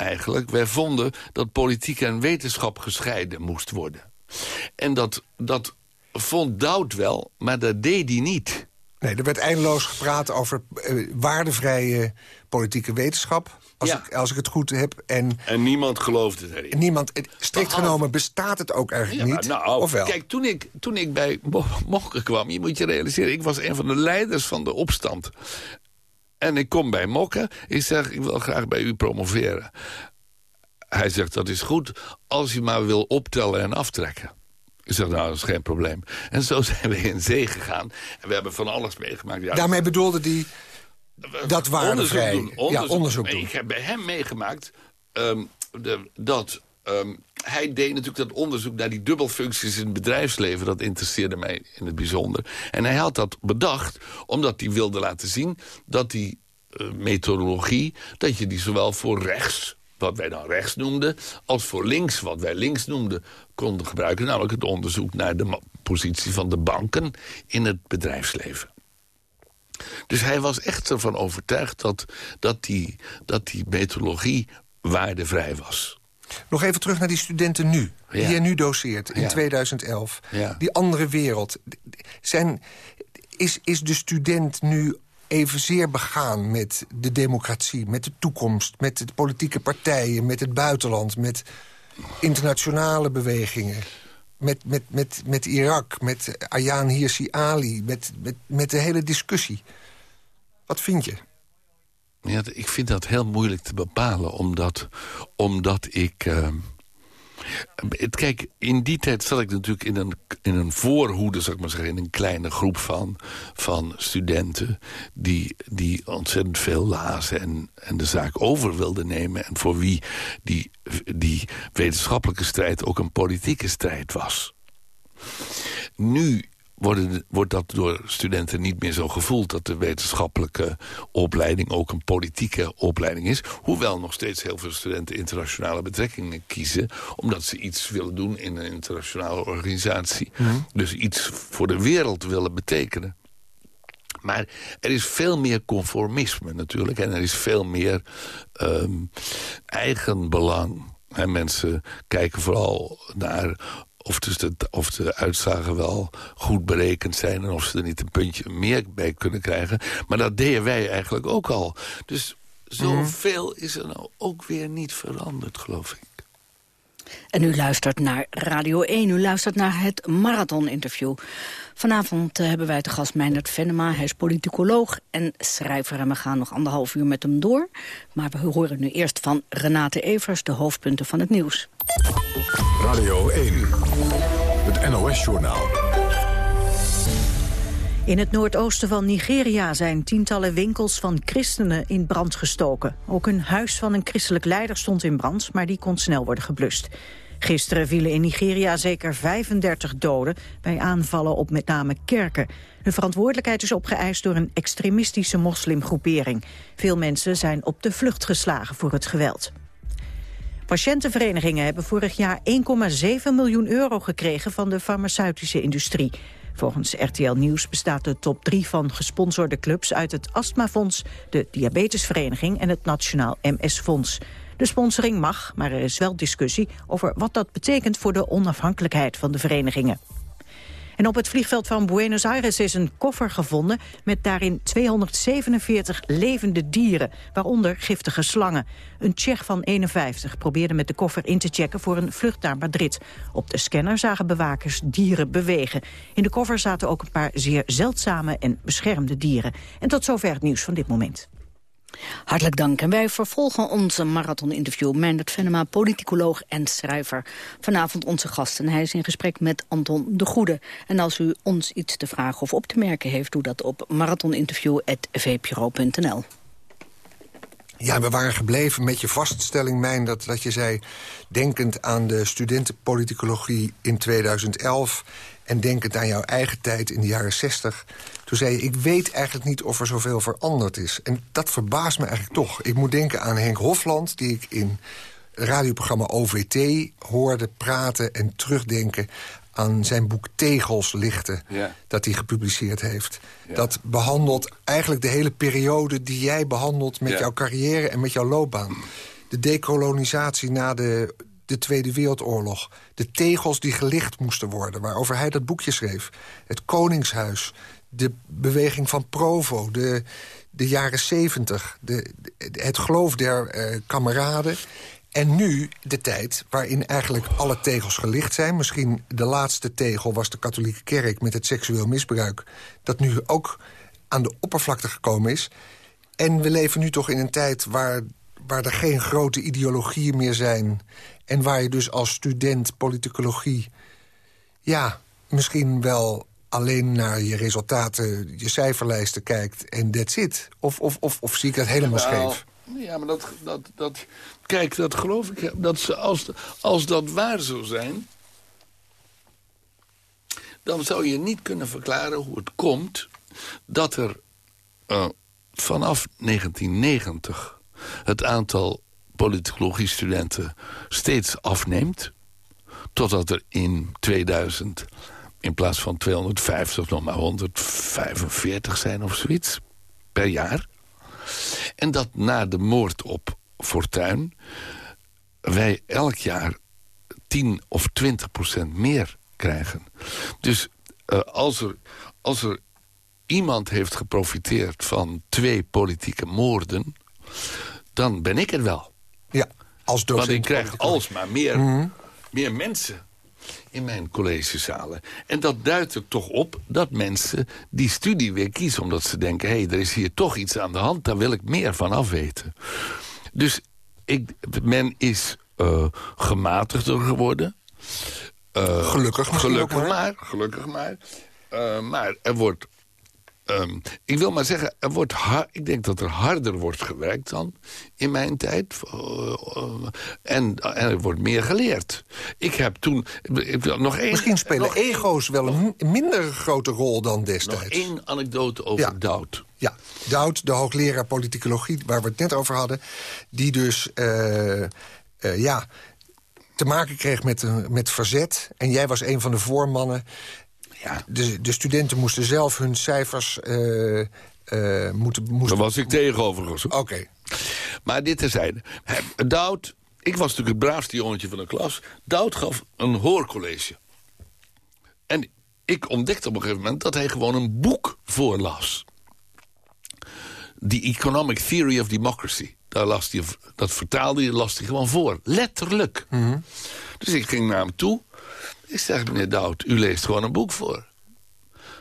eigenlijk. Wij vonden dat politiek en wetenschap gescheiden moest worden. En dat, dat vond Doud wel, maar dat deed hij niet. Nee, er werd eindeloos gepraat over eh, waardevrije politieke wetenschap. Als, Ja. ik, als ik het goed heb. En En niemand geloofde erin. niemand, eh, strikt Behalve- genomen bestaat het ook eigenlijk Ja, niet. nou, of wel? Kijk, toen ik, toen ik bij Mo- Mokken kwam, je moet je realiseren... ik was een van de leiders van de opstand. En ik kom bij Mokken, ik zeg, ik wil graag bij u promoveren. Hij zegt, dat is goed, als u maar wil optellen en aftrekken. Ik zeg, nou, dat is geen probleem. En zo [LAUGHS] zijn we in zee gegaan. En we hebben van alles meegemaakt. Ja, Daarmee bedoelde die dat waardevrij. Onderzoek doen. Ja, onderzoek doen. Ik heb bij hem meegemaakt ehm, de, dat... ehm, hij deed natuurlijk dat onderzoek naar die dubbelfuncties in het bedrijfsleven. Dat interesseerde mij in het bijzonder. En hij had dat bedacht omdat hij wilde laten zien... dat die eh, methodologie, dat je die zowel voor rechts wat wij dan rechts noemden... als voor links, wat wij links noemden, konden gebruiken. Namelijk het onderzoek naar de positie van de banken in het bedrijfsleven. Dus hij was echt ervan overtuigd dat, dat, die, dat die methodologie waardevrij was. Nog even terug naar die studenten nu. Die je nu doseert in Ja. 2011. Ja. Die andere wereld. Zijn, is, is de student nu evenzeer begaan met de democratie, met de toekomst... met de politieke partijen, met het buitenland... met internationale bewegingen, met, met, met, met Irak, met Ayaan Hirsi Ali... Met, met, met de hele discussie. Wat vind je? Ja, ik vind dat heel moeilijk te bepalen, omdat, omdat ik... ehm, kijk, in die tijd zat ik natuurlijk in een, in een voorhoede, ik maar zeggen... in een kleine groep van, van studenten die, die ontzettend veel lazen... En, en de zaak over wilden nemen... en voor wie die, die wetenschappelijke strijd ook een politieke strijd was. Nu worden, wordt dat door studenten niet meer zo gevoeld... dat de wetenschappelijke opleiding ook een politieke opleiding is. Hoewel nog steeds heel veel studenten internationale betrekkingen kiezen... omdat ze iets willen doen in een internationale organisatie. Dus iets voor de wereld willen betekenen. Maar er is veel meer conformisme natuurlijk. En er is veel meer um, eigenbelang. En mensen kijken vooral naar of, dus de, of de uitslagen wel goed berekend zijn... en of ze er niet een puntje meer bij kunnen krijgen. Maar dat deden wij eigenlijk ook al. Dus zoveel is er nou ook weer niet veranderd, geloof ik. En u luistert naar Radio 1, u luistert naar het Marathon-interview. Vanavond eh, hebben wij te gast Meindert Venema. Hij is politicoloog en schrijver en we gaan nog anderhalf uur met hem door. Maar we horen nu eerst van Renate Evers de hoofdpunten van het nieuws. Radio 1, het NOS-journaal. In het noordoosten van Nigeria zijn tientallen winkels van christenen in brand gestoken. Ook een huis van een christelijk leider stond in brand, maar die kon snel worden geblust. Gisteren vielen in Nigeria zeker 35 doden bij aanvallen op met name kerken. De verantwoordelijkheid is opgeëist door een extremistische moslimgroepering. Veel mensen zijn op de vlucht geslagen voor het geweld. Patiëntenverenigingen hebben vorig jaar 1,7 miljoen euro gekregen van de farmaceutische industrie. Volgens RTL Nieuws bestaat de top 3 van gesponsorde clubs uit het Astmafonds, de Diabetesvereniging en het Nationaal MS-fonds. De sponsoring mag, maar er is wel discussie over wat dat betekent voor de onafhankelijkheid van de verenigingen. En op het vliegveld van Buenos Aires is een koffer gevonden... met daarin 247 levende dieren, waaronder giftige slangen. Een Tsjech van 51 probeerde met de koffer in te checken... voor een vlucht naar Madrid. Op de scanner zagen bewakers dieren bewegen. In de koffer zaten ook een paar zeer zeldzame en beschermde dieren. En tot zover het nieuws van dit moment. Hartelijk dank. En wij vervolgen onze marathon-interview. Meindert Venema, politicoloog en schrijver. Vanavond onze gast en hij is in gesprek met Anton de Goede. En als u ons iets te vragen of op te merken heeft... doe dat op marathoninterview.vpro.nl. Ja, we waren gebleven met je vaststelling, Mijn, dat, dat je zei... denkend aan de studentenpoliticologie in 2011... en denkend aan jouw eigen tijd in de jaren 60... Toen zei je, ik weet eigenlijk niet of er zoveel veranderd is. En dat verbaast me eigenlijk toch. Ik moet denken aan Henk Hofland, die ik in het radioprogramma OVT hoorde praten en terugdenken aan zijn boek Tegels lichten, dat hij gepubliceerd heeft. Dat behandelt eigenlijk de hele periode die jij behandelt... met jouw carrière en met jouw loopbaan. De dekolonisatie na de, de Tweede Wereldoorlog. De tegels die gelicht moesten worden, waarover hij dat boekje schreef. Het Koningshuis, de beweging van Provo, de, de jaren zeventig... het geloof der uh, kameraden... En nu de tijd waarin eigenlijk alle tegels gelicht zijn. Misschien de laatste tegel was de katholieke kerk met het seksueel misbruik... dat nu ook aan de oppervlakte gekomen is. En we leven nu toch in een tijd waar, waar er geen grote ideologieën meer zijn... en waar je dus als student politicologie... ja, misschien wel alleen naar je resultaten, je cijferlijsten kijkt en that's it? Of, of, of, of zie ik dat helemaal scheef? Ja, maar dat, dat, dat, kijk, dat geloof ik. Dat ze, als, als dat waar zou zijn... dan zou je niet kunnen verklaren hoe het komt... dat er uh, vanaf 1990 het aantal politicologie-studenten steeds afneemt... totdat er in 2000 in plaats van 250 nog maar 145 zijn of zoiets per jaar. En dat na de moord op Fortuin wij elk jaar 10 of 20 procent meer krijgen. Dus uh, als, er, als er iemand heeft geprofiteerd van twee politieke moorden... dan ben ik er wel. Ja, als docent. Want ik krijg alsmaar meer, mm meer mensen in mijn collegezalen. En dat duidt er toch op dat mensen die studie weer kiezen... omdat ze denken, hé, hey, er is hier toch iets aan de hand... daar wil ik meer van afweten. Dus ik, men is uh, gematigder geworden. Uh, gelukkig, gelukkig maar. Gelukkig maar. Uh, maar er wordt Um, ik wil maar zeggen, er wordt ik denk dat er harder wordt gewerkt dan in mijn tijd. Uh, uh, en, en er wordt meer geleerd. Ik heb toen... Ik, nog één, Misschien spelen nog ego's wel een minder grote rol dan destijds. Nog één anekdote over ja. Doud. Ja, Doud, de hoogleraar politicologie, waar we het net over hadden... die dus, uh, ja, te maken kreeg met, met verzet. En jij was een van de voormannen ja. De, de studenten moesten zelf hun cijfers... eh, moeten, moesten... Daar was ik tegen overigens. Oké. Maar dit terzijde. Doud, ik was natuurlijk het braafste jongetje van de klas. Doud gaf een hoorcollege. En ik ontdekte op een gegeven moment dat hij gewoon een boek voorlas. The Economic Theory of Democracy. Daar las hij, dat vertaalde hij, las hij gewoon voor. Letterlijk. Dus ik ging naar hem toe. Ik zeg, meneer Doud, u leest gewoon een boek voor.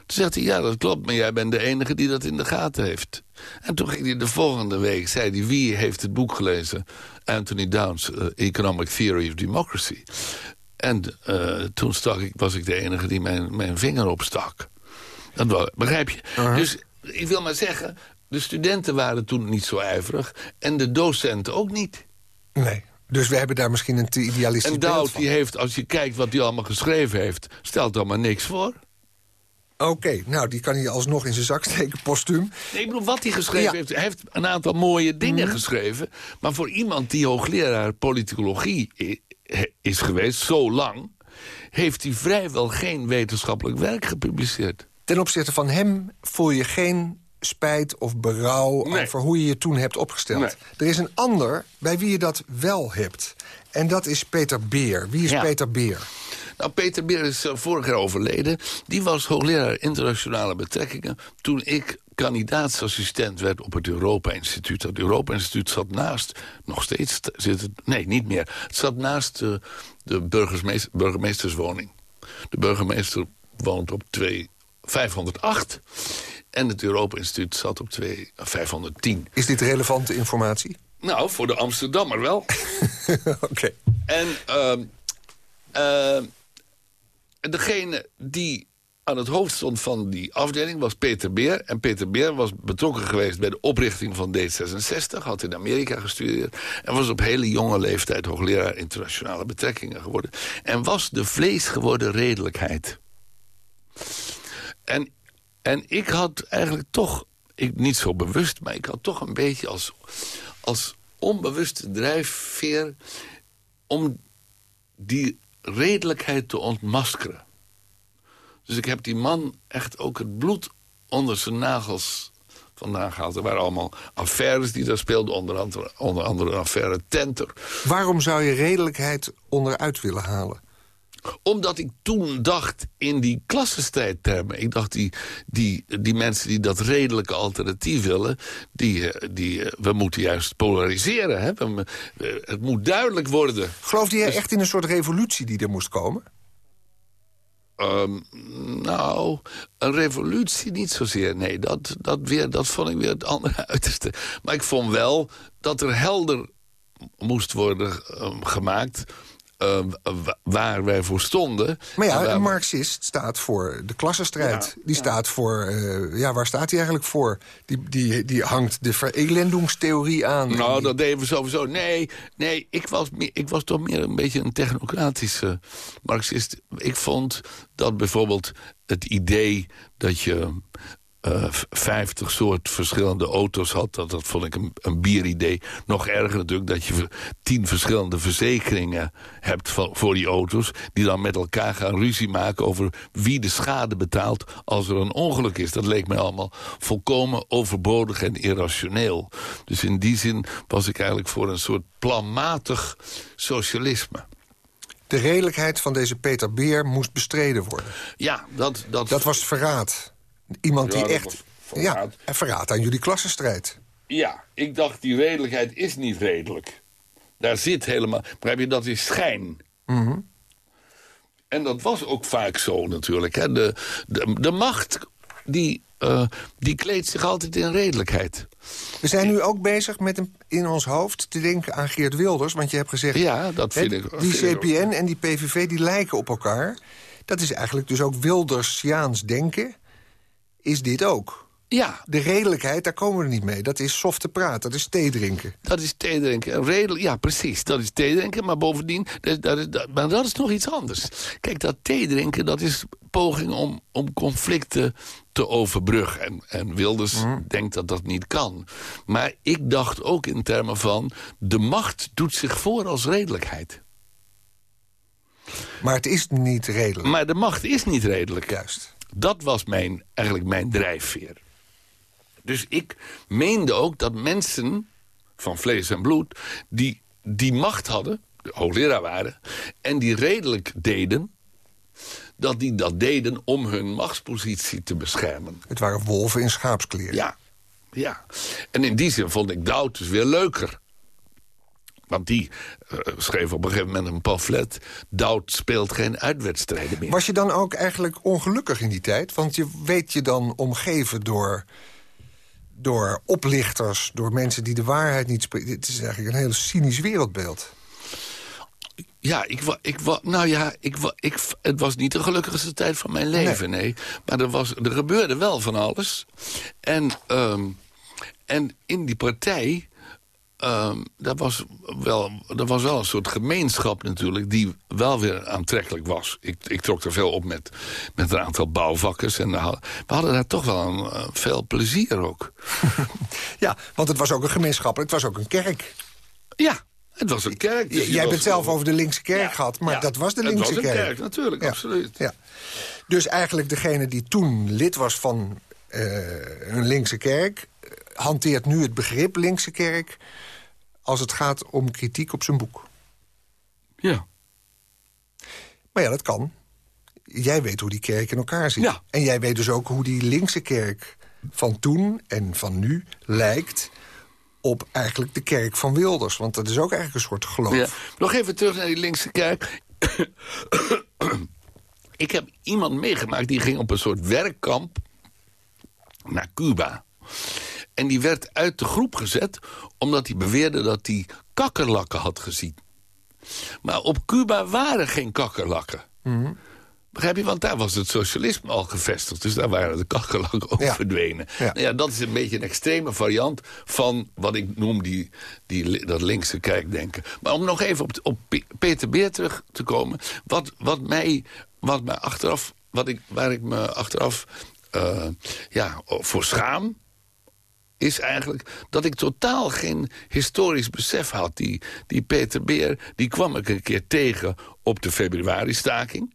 Toen zegt hij, ja, dat klopt, maar jij bent de enige die dat in de gaten heeft. En toen ging hij de volgende week, zei hij, wie heeft het boek gelezen? Anthony Downs, eh, Economic Theory of Democracy. En eh, toen stak ik, was ik de enige die mijn, mijn vinger opstak. Dat was, begrijp je? Dus ik wil maar zeggen, de studenten waren toen niet zo ijverig... en de docenten ook niet. Nee. Dus we hebben daar misschien een te idealistisch En van. die heeft, als je kijkt wat hij allemaal geschreven heeft... stelt allemaal niks voor. Oké, nou, die kan hij alsnog in zijn zak steken, postuum. Nee, ik bedoel, wat hij geschreven Ja. heeft. Hij heeft een aantal mooie dingen geschreven. Maar voor iemand die hoogleraar politicologie is geweest, zo lang... heeft hij vrijwel geen wetenschappelijk werk gepubliceerd. Ten opzichte van hem voel je geen spijt of berouw Nee. over hoe je je toen hebt opgesteld. Nee. Er is een ander bij wie je dat wel hebt. En dat is Peter Beer. Wie is Ja. Peter Beer? Nou, Peter Beer is eh, vorig jaar overleden. Die was hoogleraar internationale betrekkingen... toen ik kandidaatsassistent werd op het Europa-instituut. Het Europa-instituut zat naast, nog steeds st- zit het... Nee, niet meer. Het zat naast eh, de burgemeester, burgemeesterswoning. De burgemeester woont op 2, 508... en het Europa-instituut zat op 2, 510. Is dit relevante informatie? Nou, voor de Amsterdammer wel. [LAUGHS] Oké. En ehm, ehm, degene die aan het hoofd stond van die afdeling was Peter Beer. En Peter Beer was betrokken geweest bij de oprichting van D66. Had in Amerika gestudeerd. En was op hele jonge leeftijd hoogleraar internationale betrekkingen geworden. En was de vlees geworden redelijkheid. En, en ik had eigenlijk toch, ik, niet zo bewust... maar ik had toch een beetje als, als onbewuste drijfveer... om die redelijkheid te ontmaskeren. Dus ik heb die man echt ook het bloed onder zijn nagels vandaan gehaald. Er waren allemaal affaires die daar speelden. Onder andere, onder andere affaire Tenter. Waarom zou je redelijkheid onderuit willen halen? Omdat ik toen dacht in die klassenstrijdtermen. Ik dacht, die, die, die mensen die dat redelijke alternatief willen... Die, eh, die, eh, we moeten juist polariseren. Hè? We- eh, het moet duidelijk worden. Geloofde jij echt in een soort revolutie die er moest komen? Ehm, nou, een revolutie niet zozeer. Nee, dat, dat, weer, dat vond ik weer het andere [LAUGHS] uiterste. Maar ik vond wel dat er helder moest worden ehm, gemaakt... ehm, wa- waar wij voor stonden. Maar ja, een we- Marxist staat voor de klassenstrijd. Ja, die staat voor... eh, ja, waar staat hij eigenlijk voor? Die, die, die hangt de verelendungstheorie aan. Nou, Die- dat deden we sowieso. Nee, nee ik, was meer, ik was toch meer een beetje een technocratische marxist. Ik vond dat bijvoorbeeld het idee dat je eh, v- 50 soort verschillende auto's had... dat, dat vond ik een, een bieridee. Nog erger natuurlijk dat je tien verschillende verzekeringen hebt van, voor die auto's... die dan met elkaar gaan ruzie maken over wie de schade betaalt... als er een ongeluk is. Dat leek mij allemaal volkomen overbodig en irrationeel. Dus in die zin was ik eigenlijk voor een soort planmatig socialisme. De redelijkheid van deze Peter Beer moest bestreden worden. Ja, dat... Dat, Dat was verraad. Iemand Ja, die echt... Ja, verraad. en verraad aan jullie klassenstrijd. Ja, ik dacht die redelijkheid is niet redelijk. Daar zit helemaal... Begrijp je, dat is schijn. En dat was ook vaak zo natuurlijk. Hè. De, de, de macht, die, eh, die kleedt zich altijd in redelijkheid. We zijn nu ook bezig met een, in ons hoofd te denken aan Geert Wilders. Want je hebt gezegd... Ja, dat hè, vind ik... Die vind ik ook. CPN en die PVV die lijken op elkaar. Dat is eigenlijk dus ook Wildersiaans denken. Is dit ook? Ja, De redelijkheid, daar komen we niet mee. Dat is softe praat, dat is thee drinken. dat is theedrinken. Redelijk, ja, precies. Dat is theedrinken, maar bovendien... Dat, dat, maar dat is nog iets anders. Kijk, dat theedrinken, dat is poging om, om conflicten te overbruggen. En, en Wilders denkt dat dat niet kan. Maar ik dacht ook in termen van... de macht doet zich voor als redelijkheid. Maar het is niet redelijk. Maar de macht is niet redelijk. Juist. Dat was mijn, eigenlijk mijn drijfveer. Dus ik meende ook dat mensen van vlees en bloed... die die macht hadden, de hoogleraar waren... en die redelijk deden... dat die dat deden om hun machtspositie te beschermen. Het waren wolven in schaapskleren. Ja, ja. En in die zin vond ik Doud dus weer leuker. Want die uh, schreef op een gegeven moment een pamflet... Doud speelt geen uitwedstrijden meer. Was je dan ook eigenlijk ongelukkig in die tijd? Want je weet je dan omgeven door, door oplichters... door mensen die de waarheid niet spreken. Het is eigenlijk een heel cynisch wereldbeeld. Ja, ik, wa, ik, wa, nou ja ik, wa, ik, het was niet de gelukkigste tijd van mijn leven, nee. nee. Maar er, was, er gebeurde wel van alles. En, um, en in die partij... Um, dat, was wel, dat was wel een soort gemeenschap natuurlijk... die wel weer aantrekkelijk was. Ik, ik trok er veel op met, met een aantal bouwvakkers. En we hadden daar toch wel een, uh, veel plezier ook. [LAUGHS] ja, want het was ook een gemeenschap. Het was ook een kerk. Ja, het was een kerk. Dus Jij bent zelf over de linkse kerk ja, gehad, maar ja, dat was de linkse kerk. Het was een kerk, kerk natuurlijk, ja, absoluut. Ja. Dus eigenlijk degene die toen lid was van uh, een linkse kerk... hanteert nu het begrip linkse kerk... als het gaat om kritiek op zijn boek. Ja. Maar ja, dat kan. Jij weet hoe die kerk in elkaar zit. Ja. En jij weet dus ook hoe die linkse kerk van toen en van nu lijkt op eigenlijk de kerk van Wilders. Want dat is ook eigenlijk een soort geloof. Ja. Nog even terug naar die linkse kerk. [COUGHS] ik heb iemand meegemaakt die ging op een soort werkkamp naar Cuba. En die werd uit de groep gezet omdat hij beweerde dat hij kakkerlakken had gezien. Maar op Cuba waren geen kakkerlakken. Mm -hmm. Begrijp je? Want daar was het socialisme al gevestigd. Dus daar waren de kakkerlakken ook Ja. verdwenen. Ja. Nou ja, dat is een beetje een extreme variant van wat ik noem die, die, dat linkse kijkdenken. Maar om nog even op, op Peter Beer terug te komen. Wat, wat mij, wat mij achteraf, wat ik, waar ik me achteraf eh, ja, voor schaam is eigenlijk dat ik totaal geen historisch besef had. Die, die Peter Beer, die kwam ik een keer tegen op de februari-staking.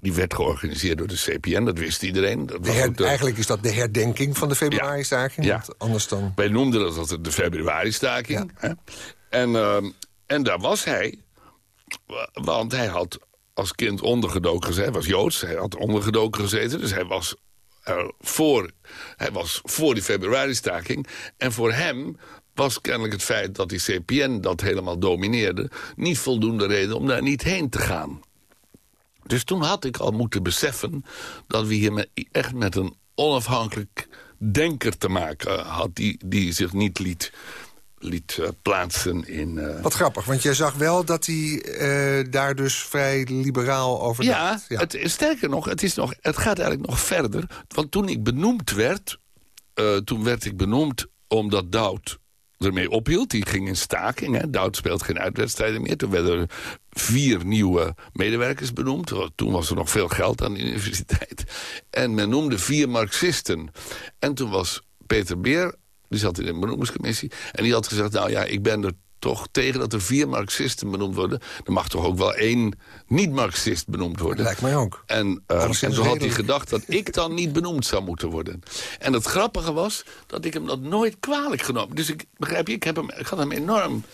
Die werd georganiseerd door de CPN, dat wist iedereen. Dat De was her- ook de- Eigenlijk is dat de herdenking van de februari-staking. Ja. Anders dan... Wij noemden dat altijd de februari-staking. En, ehm, en daar was hij, wa- want hij had als kind ondergedoken gezeten. Hij was Joods, hij had ondergedoken gezeten. Dus hij was, er voor, hij was voor die februari-staking. En voor hem was kennelijk het feit dat die CPN dat helemaal domineerde... niet voldoende reden om daar niet heen te gaan. Dus toen had ik al moeten beseffen dat we hier met, echt met een onafhankelijk denker te maken had... die, die zich niet liet, liet eh, plaatsen in... eh, Wat grappig, want jij zag wel dat hij eh, daar dus vrij liberaal over ja, dacht. Het, sterker nog het, is nog, het gaat eigenlijk nog verder. Want toen ik benoemd werd... toen werd ik benoemd omdat Doud ermee ophield. Die ging in staking. Hè. Doud speelt geen uitwedstrijden meer. Toen werden er vier nieuwe medewerkers benoemd. Toen was er nog veel geld aan de [LAUGHS] universiteit. En men noemde vier Marxisten. En toen was Peter Beer, die zat in de benoemingscommissie... en die had gezegd, nou ja, ik ben er toch tegen dat er vier Marxisten benoemd worden. Er mag toch ook wel één niet-Marxist benoemd worden. Lijkt mij ook. En, uh, en toen had hij gedacht dat ik dan niet benoemd zou moeten worden. En het grappige was dat ik hem dat nooit kwalijk genomen. Dus ik begrijp je, ik, heb hem, ik had hem enorm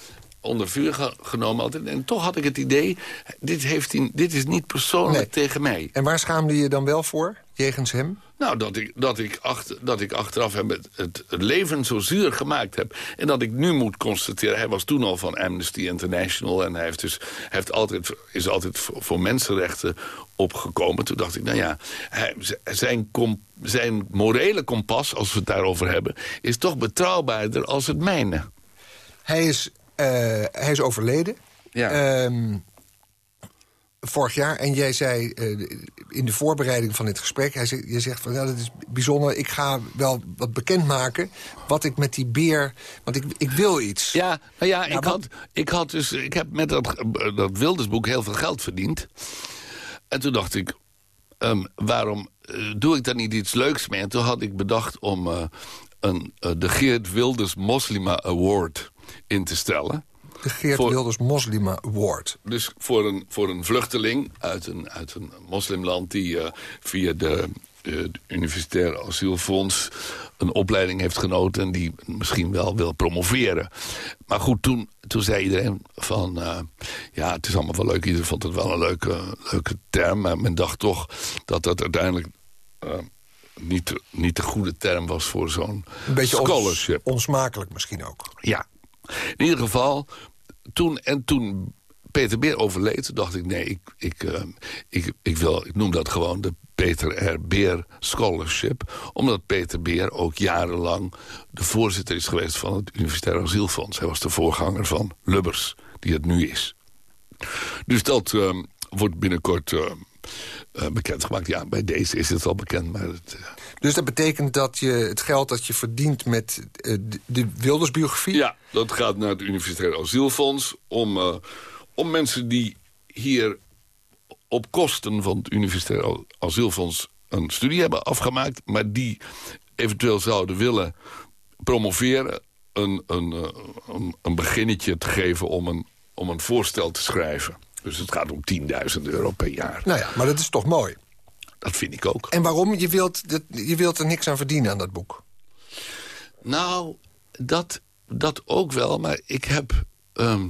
onder vuur ge- genomen altijd. En toch had ik het idee, dit, heeft hij, dit is niet persoonlijk Nee. tegen mij. En waar schaamde je je dan wel voor, jegens hem? Nou, dat ik, dat ik, achter, dat ik achteraf hem het, het, leven zo zuur gemaakt heb. En dat ik nu moet constateren... hij was toen al van Amnesty International... en hij, heeft dus, hij heeft altijd, is altijd voor, voor mensenrechten opgekomen. Toen dacht ik, nou ja, hij, zijn, kom, zijn morele kompas... als we het daarover hebben... is toch betrouwbaarder als het mijne. Hij is, eh, hij is overleden. Ja. Ehm, vorig jaar. En jij zei eh, in de voorbereiding van dit gesprek... Hij je zegt van, ja, dat is bijzonder. Ik ga wel wat bekendmaken wat ik met die beer... Want ik, ik wil iets. Ja, nou ja, ik, wat- had, ik had dus, ik heb met dat, dat Wildersboek heel veel geld verdiend. En toen dacht ik, ehm, waarom eh, doe ik daar niet iets leuks mee? En toen had ik bedacht om eh, een, de Geert Wilders Moslima Award in te stellen. De Geert Voor- Wilders Moslima Award. Dus voor een, voor een vluchteling uit een, uit een moslimland... die eh, via de, de Universitair Asielfonds een opleiding heeft genoten... en die misschien wel wil promoveren. Maar goed, toen, toen zei iedereen van... eh, ja, het is allemaal wel leuk. Iedereen vond het wel een leuke, leuke term. Maar men dacht toch dat dat uiteindelijk... eh, niet, de- niet de goede term was voor zo'n Een beetje ons- scholarship. onsmakelijk misschien ook. Ja. In ieder geval, toen, en toen Peter Beer overleed, dacht ik... nee, ik, ik, eh, ik, ik, wil, ik noem dat gewoon de Peter R. Beer Scholarship. Omdat Peter Beer ook jarenlang de voorzitter is geweest... van het Universitair Asielfonds. Hij was de voorganger van Lubbers, die het nu is. Dus dat eh, wordt binnenkort eh, eh, bekendgemaakt. Ja, bij deze is het al bekend, maar... Het, eh, Dus dat betekent dat je het geld dat je verdient met de, de Wilders-biografie... Ja, dat gaat naar het Universitair Asielfonds... om, eh, om mensen die hier op kosten van het Universitair Asielfonds... een studie hebben afgemaakt... maar die eventueel zouden willen promoveren... een, een, eh, een, een beginnetje te geven om een, om een voorstel te schrijven. Dus het gaat om 10.000 euro per jaar. Nou ja, maar dat is toch mooi. Dat vind ik ook. En waarom? Je wilt, je wilt er niks aan verdienen aan dat boek. Nou, dat, dat ook wel, maar ik heb... ehm,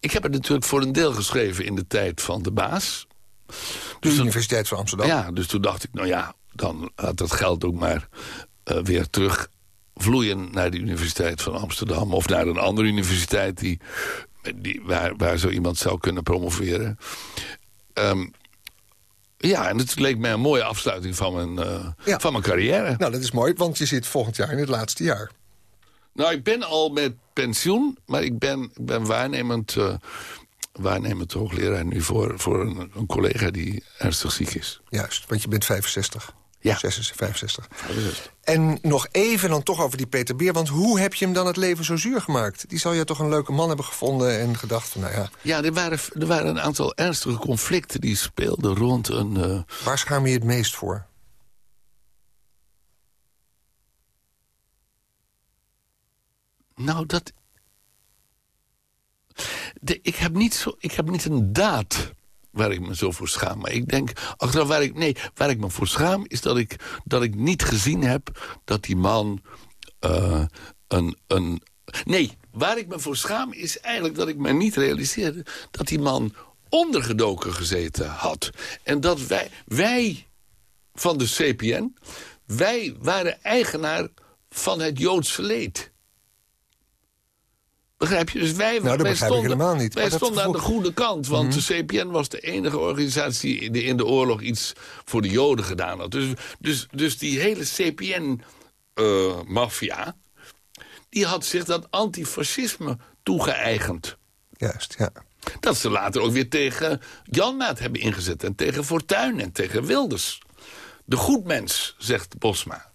ik heb het natuurlijk voor een deel geschreven in de tijd van de baas. De Dus dan- Universiteit van Amsterdam. ja, dus toen dacht ik, nou ja, dan laat dat geld ook maar eh, weer terugvloeien naar de Universiteit van Amsterdam... of naar een andere universiteit die, die, waar, waar zo iemand zou kunnen promoveren. Ehm, ja, en het leek mij een mooie afsluiting van mijn, eh, Ja. van mijn carrière. Nou, dat is mooi, want je zit volgend jaar in het laatste jaar. Nou, ik ben al met pensioen, maar ik ben, ben waarnemend, eh, waarnemend hoogleraar nu voor, voor een, een collega die ernstig ziek is. Juist, want je bent 65. Ja. 66, 65. En nog even dan toch over die Peter Beer. Want hoe heb je hem dan het leven zo zuur gemaakt? Die zal je toch een leuke man hebben gevonden en gedacht van, nou ja... Ja, er waren, er waren een aantal ernstige conflicten die speelden rond een... eh, Waar schaam je je het meest voor? nou, dat... De, ik, heb niet zo, ik heb niet een daad waar ik me zo voor schaam. Maar ik denk, achteraf waar ik... Nee, waar ik me voor schaam is dat ik, dat ik niet gezien heb... dat die man eh, een, een... Nee, waar ik me voor schaam is eigenlijk dat ik me niet realiseerde... dat die man ondergedoken gezeten had. En dat wij, wij van de CPN... wij waren eigenaar van het Joods verleed. Begrijp je? Dus wij, dat wij begrijp ik stonden, helemaal niet. Wij stonden aan de goede kant. Want de CPN was de enige organisatie die in de oorlog iets voor de Joden gedaan had. Dus, dus, dus die hele CPN-maffia... die had zich dat antifascisme toegeëigend. Juist, ja. Dat ze later ook weer tegen Janmaat hebben ingezet. En tegen Fortuyn en tegen Wilders. De goedmens, zegt Bosma.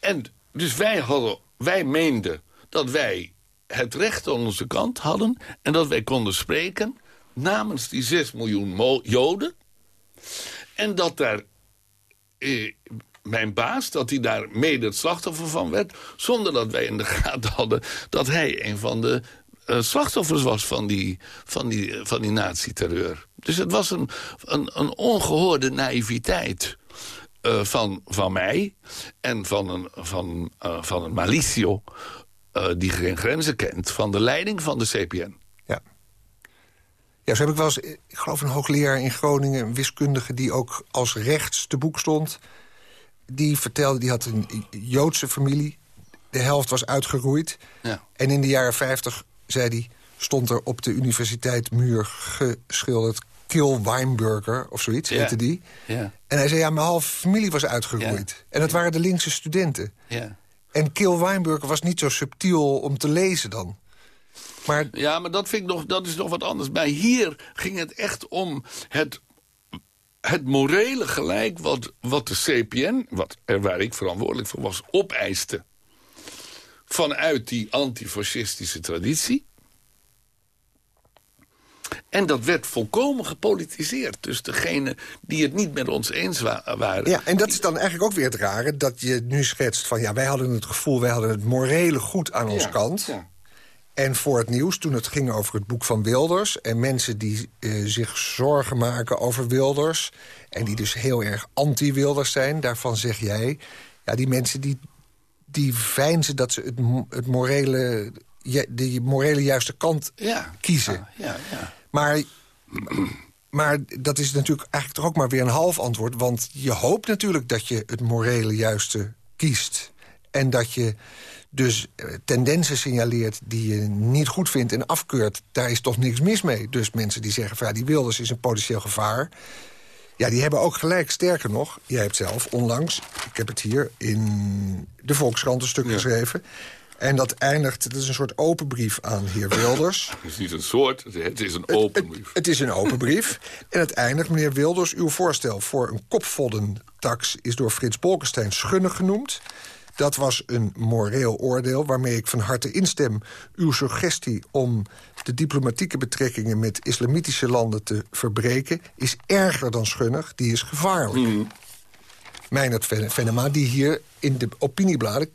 En dus wij, hadden, wij meenden dat wij het recht aan onze kant hadden... en dat wij konden spreken namens die 6 miljoen Joden... en dat daar eh, mijn baas, dat hij daar mede het slachtoffer van werd... zonder dat wij in de gaten hadden dat hij een van de eh, slachtoffers was van die, van die, van die nazi-terreur. Dus het was een, een, een ongehoorde naïviteit eh, van, van mij en van een, van, eh, van een malicio... eh, die geen grenzen kent, van de leiding van de CPN. Ja. Ja, zo heb ik wel eens, ik geloof een hoogleraar in Groningen... een wiskundige die ook als rechts te boek stond... die vertelde, die had een Joodse familie. De helft was uitgeroeid. Ja. En in de jaren 50, zei hij, stond er op de universiteit muur geschilderd... Kill Weinberger, of zoiets, Ja. heette die. Ja, En hij zei, ja, mijn halve familie was uitgeroeid. Ja. En dat waren de linkse studenten. ja. En Kill Weinberger was niet zo subtiel om te lezen dan. Maar Ja, maar dat, vind ik nog, dat is nog wat anders. Maar hier ging het echt om het, het morele gelijk... Wat, wat de CPN, wat, er waar ik verantwoordelijk voor was, opeiste. Vanuit die antifascistische traditie. En dat werd volkomen gepolitiseerd. Dus degene die het niet met ons eens wa- waren... Ja, en dat is dan eigenlijk ook weer het rare... dat je nu schetst van, ja, wij hadden het gevoel... wij hadden het morele goed aan onze Ja, kant. ja. En voor het nieuws, toen het ging over het boek van Wilders... en mensen die eh, zich zorgen maken over Wilders... en die dus heel erg anti-Wilders zijn, daarvan zeg jij... ja, die mensen die, die veinzen dat ze het, het morele, ja, de morele juiste kant Ja. kiezen. Ja, ja. Maar, maar dat is natuurlijk eigenlijk toch ook maar weer een half antwoord. Want je hoopt natuurlijk dat je het morele juiste kiest. En dat je dus eh, tendensen signaleert die je niet goed vindt en afkeurt. Daar is toch niks mis mee. Dus mensen die zeggen van ja, die Wilders is een potentieel gevaar. Ja, die hebben ook gelijk. Sterker nog, jij hebt zelf onlangs... ik heb het hier in de Volkskrant een stuk geschreven... En dat eindigt, het is een soort open brief aan heer Wilders. [LAUGHS] Het is niet een soort, het is een open brief. Het is een open brief. En het eindigt, meneer Wilders, uw voorstel voor een kopvoddentax... is door Frits Bolkestein schunnig genoemd. Dat was een moreel oordeel waarmee ik van harte instem. Uw suggestie om de diplomatieke betrekkingen... met islamitische landen te verbreken... is erger dan schunnig, die is gevaarlijk. Ven- Venema, die hier in de opiniebladen...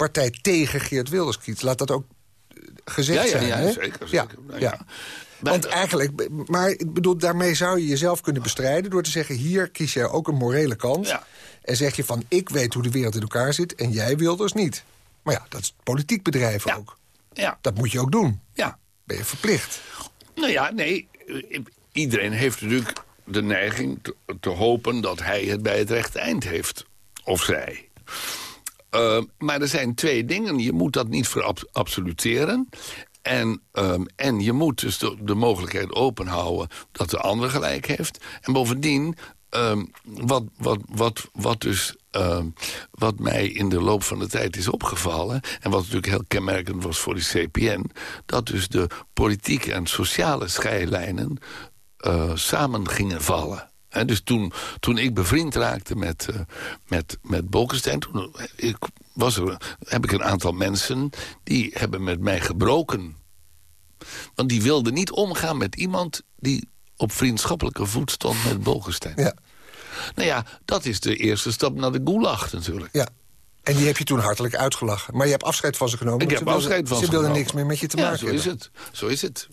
partij tegen Geert Wilders kiest. Laat dat ook eh, gezegd Ja, ja, zijn. ja, hè? zeker, Ja, zeker. Ja. Want eigenlijk, maar ik bedoel, daarmee zou je jezelf kunnen bestrijden... door te zeggen, hier kies jij ook een morele kant. Ja. En zeg je van, ik weet hoe de wereld in elkaar zit... en jij Wilders niet. Maar ja, dat is politiek bedrijf Ja. ook. Ja, Dat moet je ook doen. ja. Ben je verplicht. Nou ja, nee. eh, Iedereen heeft natuurlijk de neiging te, te hopen dat hij het bij het rechte eind heeft. Of zij. Uh, maar er zijn twee dingen. Je moet dat niet verabsoluteren. En, um, en je moet dus de, mogelijkheid openhouden dat de ander gelijk heeft. En bovendien, um, wat, wat, wat, wat dus wat mij in de loop van de tijd is opgevallen... en wat natuurlijk heel kenmerkend was voor de CPN... dat dus de politieke en sociale scheidlijnen uh, samen gingen vallen. Dus toen, toen ik bevriend raakte met, uh, met, met Bolkestein... toen ik, was er, heb ik een aantal mensen die hebben met mij gebroken. Want die wilden niet omgaan met iemand... die op vriendschappelijke voet stond met Bolkestein. Ja. Nou ja, dat is de eerste stap naar de gulag natuurlijk. Ja. En die heb je toen hartelijk uitgelachen. Maar je hebt afscheid van ze genomen. Ik heb ze afscheid van ze ze wilden niks meer met je te ja, maken zo hebben. is het. Zo is het.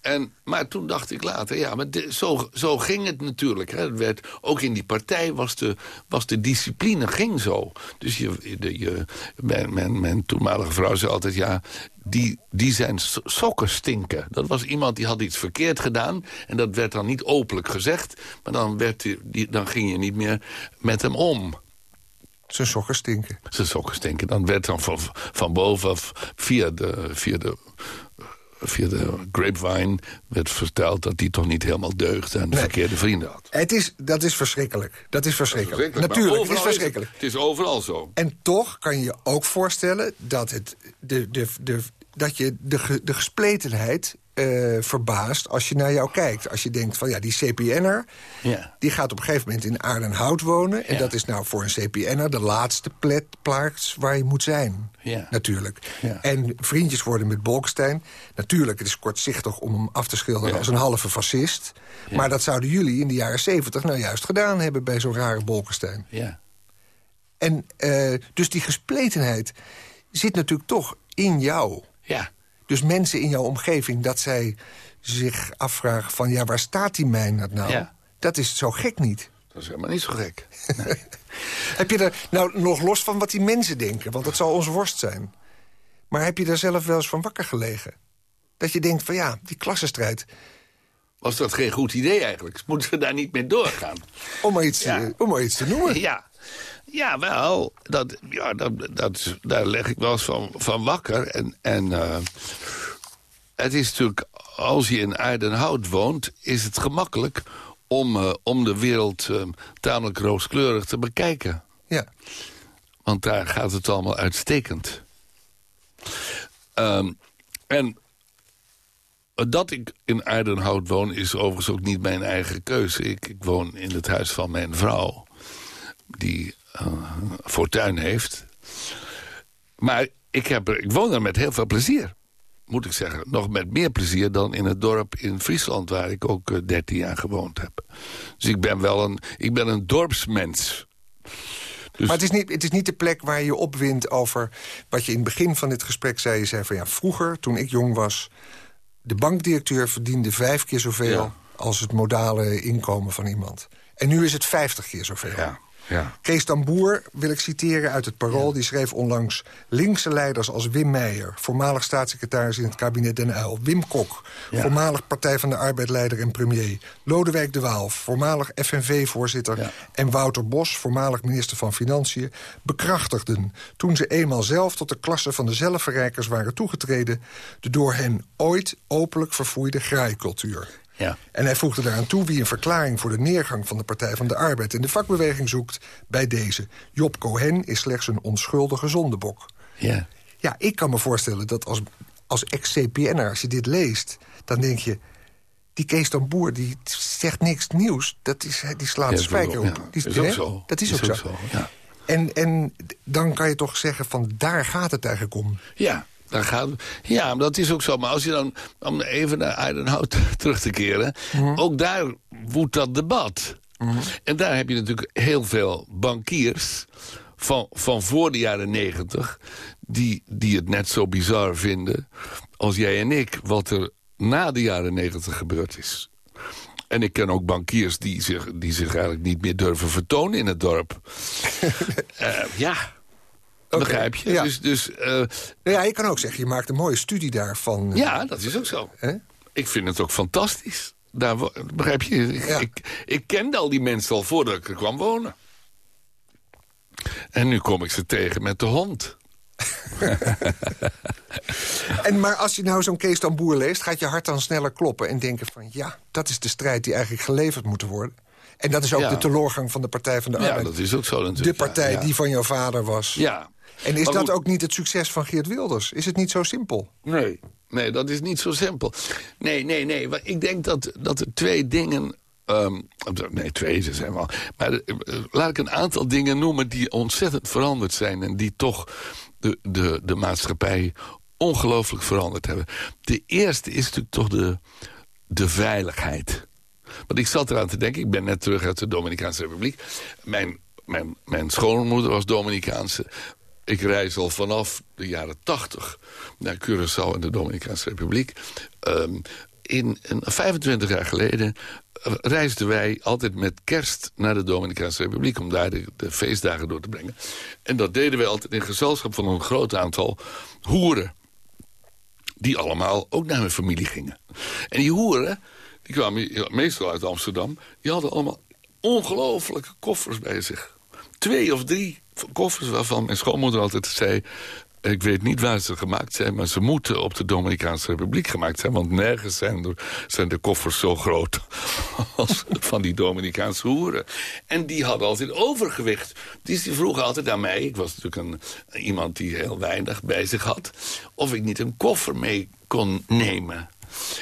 En, maar toen dacht ik later, ja, maar de, zo, zo ging het natuurlijk. Hè. Het werd, ook in die partij was de, was de discipline ging zo. Dus je, de, je, mijn, mijn, mijn toenmalige vrouw zei altijd, ja, die, die zijn sokken stinken. Dat was iemand die had iets verkeerd gedaan. En dat werd dan niet openlijk gezegd. Maar dan, werd die, dan ging je niet meer met hem om. Zijn sokken stinken. Zijn sokken stinken. Dan werd dan van, van bovenaf via de, via de via de grapevine werd verteld dat hij toch niet helemaal deugde... en de Nee. verkeerde vrienden had. Het is, dat is verschrikkelijk. Dat is verschrikkelijk. Maar Natuurlijk, het is verschrikkelijk. het, het is overal zo. En toch kan je je ook voorstellen dat, het, de, de, de, dat je de, de gespletenheid eh, verbaast als je naar jou kijkt. Als je denkt van ja, die CPN'er... Ja. die gaat op een gegeven moment in Aardenhout wonen... en Ja. dat is nou voor een CPN'er de laatste plet, plaats waar je moet zijn. Ja. Natuurlijk. En vriendjes worden met Bolkestein. Natuurlijk, het is kortzichtig om hem af te schilderen als een halve fascist. Maar dat zouden jullie in de jaren zeventig nou juist gedaan hebben... bij zo'n rare Bolkestein. Ja. En eh, dus die gespletenheid zit natuurlijk toch in jou. Ja. Dus mensen in jouw omgeving, dat zij zich afvragen van... ja, waar staat die Meijnerd nou? Ja. Dat is zo gek niet. Dat is helemaal niet zo gek. [LAUGHS] Heb je er, nou nog los van wat die mensen denken, want dat zal onze worst zijn. Maar heb je daar zelf wel eens van wakker gelegen? Dat je denkt van ja, die klassenstrijd, Was dat geen goed idee eigenlijk? Moeten we daar niet mee doorgaan? om maar iets, Ja. te, om maar iets te noemen. Ja, ja wel. Dat, ja, dat, dat, daar leg ik wel eens van, van wakker. En, en eh, het is natuurlijk, als je in Aardenhout woont... is het gemakkelijk om, eh, om de wereld eh, tamelijk rooskleurig te bekijken. Ja. Want daar gaat het allemaal uitstekend. Ehm, en dat ik in Aardenhout woon is overigens ook niet mijn eigen keuze. Ik, ik woon in het huis van mijn vrouw, die fortuin heeft. Maar ik, heb er, ik woon er met heel veel plezier, moet ik zeggen. Nog met meer plezier dan in het dorp in Friesland... waar ik ook eh, 13 jaar gewoond heb. Dus ik ben wel een, ik ben een dorpsmens. Dus- Maar het is, niet, het is niet de plek waar je je opwindt over... wat je in het begin van dit gesprek zei. Je zei van ja, vroeger, toen ik jong was... de bankdirecteur verdiende vijf keer zoveel... Ja. als het modale inkomen van iemand. En nu is het vijftig keer zoveel. Ja, ja. Kees Tamboer wil ik citeren uit het Parool. Die schreef onlangs linkse leiders als Wim Meijer... voormalig staatssecretaris in het kabinet Den Uyl. Wim Kok, voormalig Partij van de Arbeid-leider en premier. Lodewijk de Waal, voormalig FNV-voorzitter. En Wouter Bos, voormalig minister van Financiën... bekrachtigden toen ze eenmaal zelf tot de klasse van de zelfverrijkers waren toegetreden... de door hen ooit openlijk verfoeide graaikultuur. Ja. En hij voegde daaraan toe wie een verklaring voor de neergang van de Partij van de Arbeid... en de vakbeweging zoekt bij deze. Job Cohen is slechts een onschuldige zondebok. ja. Ja, ik kan me voorstellen dat als, als ex-CPN'er, als je dit leest... dan denk je, die Kees dan Boer die zegt niks nieuws. Dat is, die slaat Ja, de spijker ja. op. Die, Is ook zo. Dat is, Is ook, ook zo. zo, ja. En, en dan kan je toch zeggen van daar gaat het eigenlijk om. Ja, daar gaat, ja, dat is ook zo. Maar als je dan, om even naar Eidenhout [LAUGHS] terug te keren... ook daar woedt dat debat. En daar heb je natuurlijk heel veel bankiers... van, van voor de jaren negentig... Die, die het net zo bizar vinden als jij en ik... wat er na de jaren negentig gebeurd is. En ik ken ook bankiers die zich, die zich eigenlijk niet meer durven vertonen in het dorp. [LAUGHS] Eh, ja, begrijp je? ja. Dus, dus eh, Nou ja, je kan ook zeggen, je maakt een mooie studie daarvan. ja, dat is ook zo. Hè? Ik vind het ook fantastisch. Daar, begrijp je? Ik, Ja. ik, ik kende al die mensen al voordat ik er kwam wonen. En nu kom ik ze tegen met de hond. [LAUGHS] En, maar als je nou zo'n Kees dan Boer leest... gaat je hart dan sneller kloppen en denken van... ja, dat is de strijd die eigenlijk geleverd moet worden. En dat is ook Ja. de teleurgang van de Partij van de Ja, Arbeid. dat is ook zo de natuurlijk. partij ja, ja. die van jouw vader was. Ja. En is Maar dat goed, ook niet het succes van Geert Wilders? Is het niet zo simpel? Nee, nee, dat is niet zo simpel. Nee, nee, nee. Ik denk dat, dat er twee dingen... ehm, nee, twee ze zijn wel. Maar eh, laat ik een aantal dingen noemen die ontzettend veranderd zijn... en die toch de, de, de maatschappij ongelooflijk veranderd hebben. De eerste is natuurlijk toch de, de veiligheid. Want ik zat eraan te denken, ik ben net terug uit de Dominicaanse Republiek. Mijn, mijn, mijn schoonmoeder was Dominicaanse. Ik reis al vanaf de jaren tachtig naar Curaçao en de Dominicaanse Republiek. Ehm, in, een 25 jaar geleden eh, reisden wij altijd met kerst naar de Dominicaanse Republiek... om daar de, de feestdagen door te brengen. En dat deden wij altijd in gezelschap van een groot aantal hoeren die allemaal ook naar hun familie gingen. En die hoeren, die kwamen meestal uit Amsterdam... die hadden allemaal ongelofelijke koffers bij zich. Twee of drie koffers waarvan mijn schoonmoeder altijd zei... ik weet niet waar ze gemaakt zijn... maar ze moeten op de Dominicaanse Republiek gemaakt zijn... want nergens zijn, zijn de koffers zo groot [LAUGHS] als van die Dominicaanse hoeren. En die hadden altijd overgewicht. Dus die vroegen altijd aan mij... ik was natuurlijk een, iemand die heel weinig bij zich had... of ik niet een koffer mee kon nemen...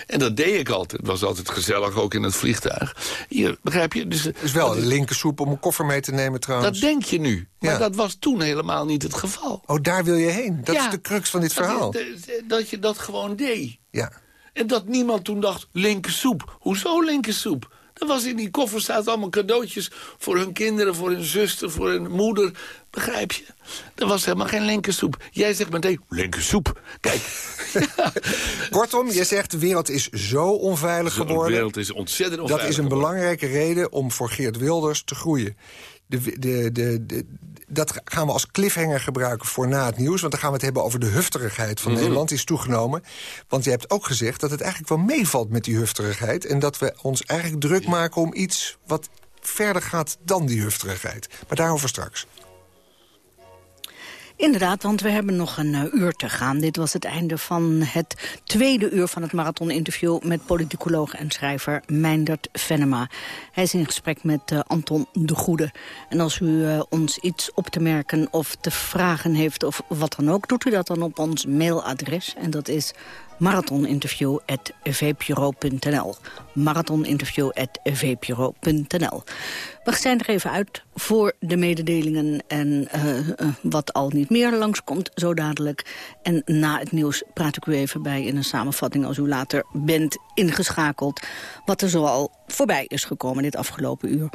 En dat deed ik altijd. Het was altijd gezellig, ook in het vliegtuig. Hier, begrijp je? Dus, Het is wel een linkersoep om een koffer mee te nemen trouwens. dat denk je nu. Maar Ja. dat was toen helemaal niet het geval. Oh, daar wil je heen. Dat Ja. is de crux van dit verhaal. Dat, dat je dat gewoon deed. Ja. En dat niemand toen dacht, linkersoep. Hoezo linkersoep? Er was in die koffer staat allemaal cadeautjes voor hun kinderen, voor hun zuster, voor hun moeder. Begrijp je? Er was helemaal geen linkersoep. Jij zegt meteen, linkersoep. Kijk. [LAUGHS] Kortom, je zegt de wereld is zo onveilig De geworden. wereld is ontzettend Dat onveilig is een geworden. belangrijke reden om voor Geert Wilders te groeien. De, de, de, de- dat gaan we als cliffhanger gebruiken voor na het nieuws. Want dan gaan we het hebben over de hufterigheid van Nederland. Die is toegenomen. Want je hebt ook gezegd dat het eigenlijk wel meevalt met die hufterigheid. En dat we ons eigenlijk druk maken om iets wat verder gaat dan die hufterigheid. Maar daarover straks. Inderdaad, want we hebben nog een eh, uur te gaan. Dit was het einde van het tweede uur van het marathoninterview... met politicoloog en schrijver Meindert Venema. Hij is in gesprek met eh, Anton de Goede. En als u eh, ons iets op te merken of te vragen heeft of wat dan ook... doet u dat dan op ons mailadres. En dat is marathoninterview.vpro.nl. Marathoninterview.vpro.nl. We zijn er even uit voor de mededelingen en eh, eh, wat al niet meer langskomt, zo dadelijk. En na het nieuws praat ik u even bij in een samenvatting als u later bent ingeschakeld. Wat er zoal voorbij is gekomen dit afgelopen uur.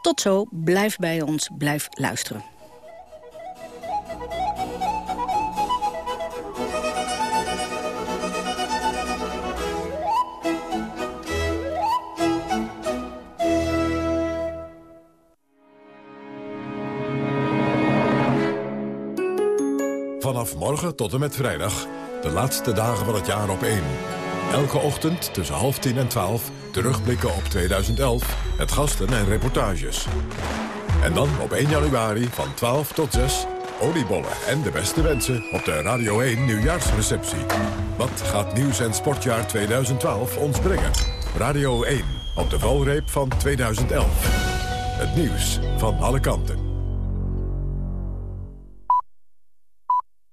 Tot zo, blijf bij ons, blijf luisteren. Vanaf morgen tot en met vrijdag, de laatste dagen van het jaar op 1. Elke ochtend tussen half tien en 12 terugblikken op 2011 met gasten en reportages. En dan op 1 januari van 12 tot 6 oliebollen en de beste wensen op de Radio 1 nieuwjaarsreceptie. Wat gaat nieuws- en sportjaar 2012 ons brengen? Radio 1 op de valreep van 2011. Het nieuws van alle kanten.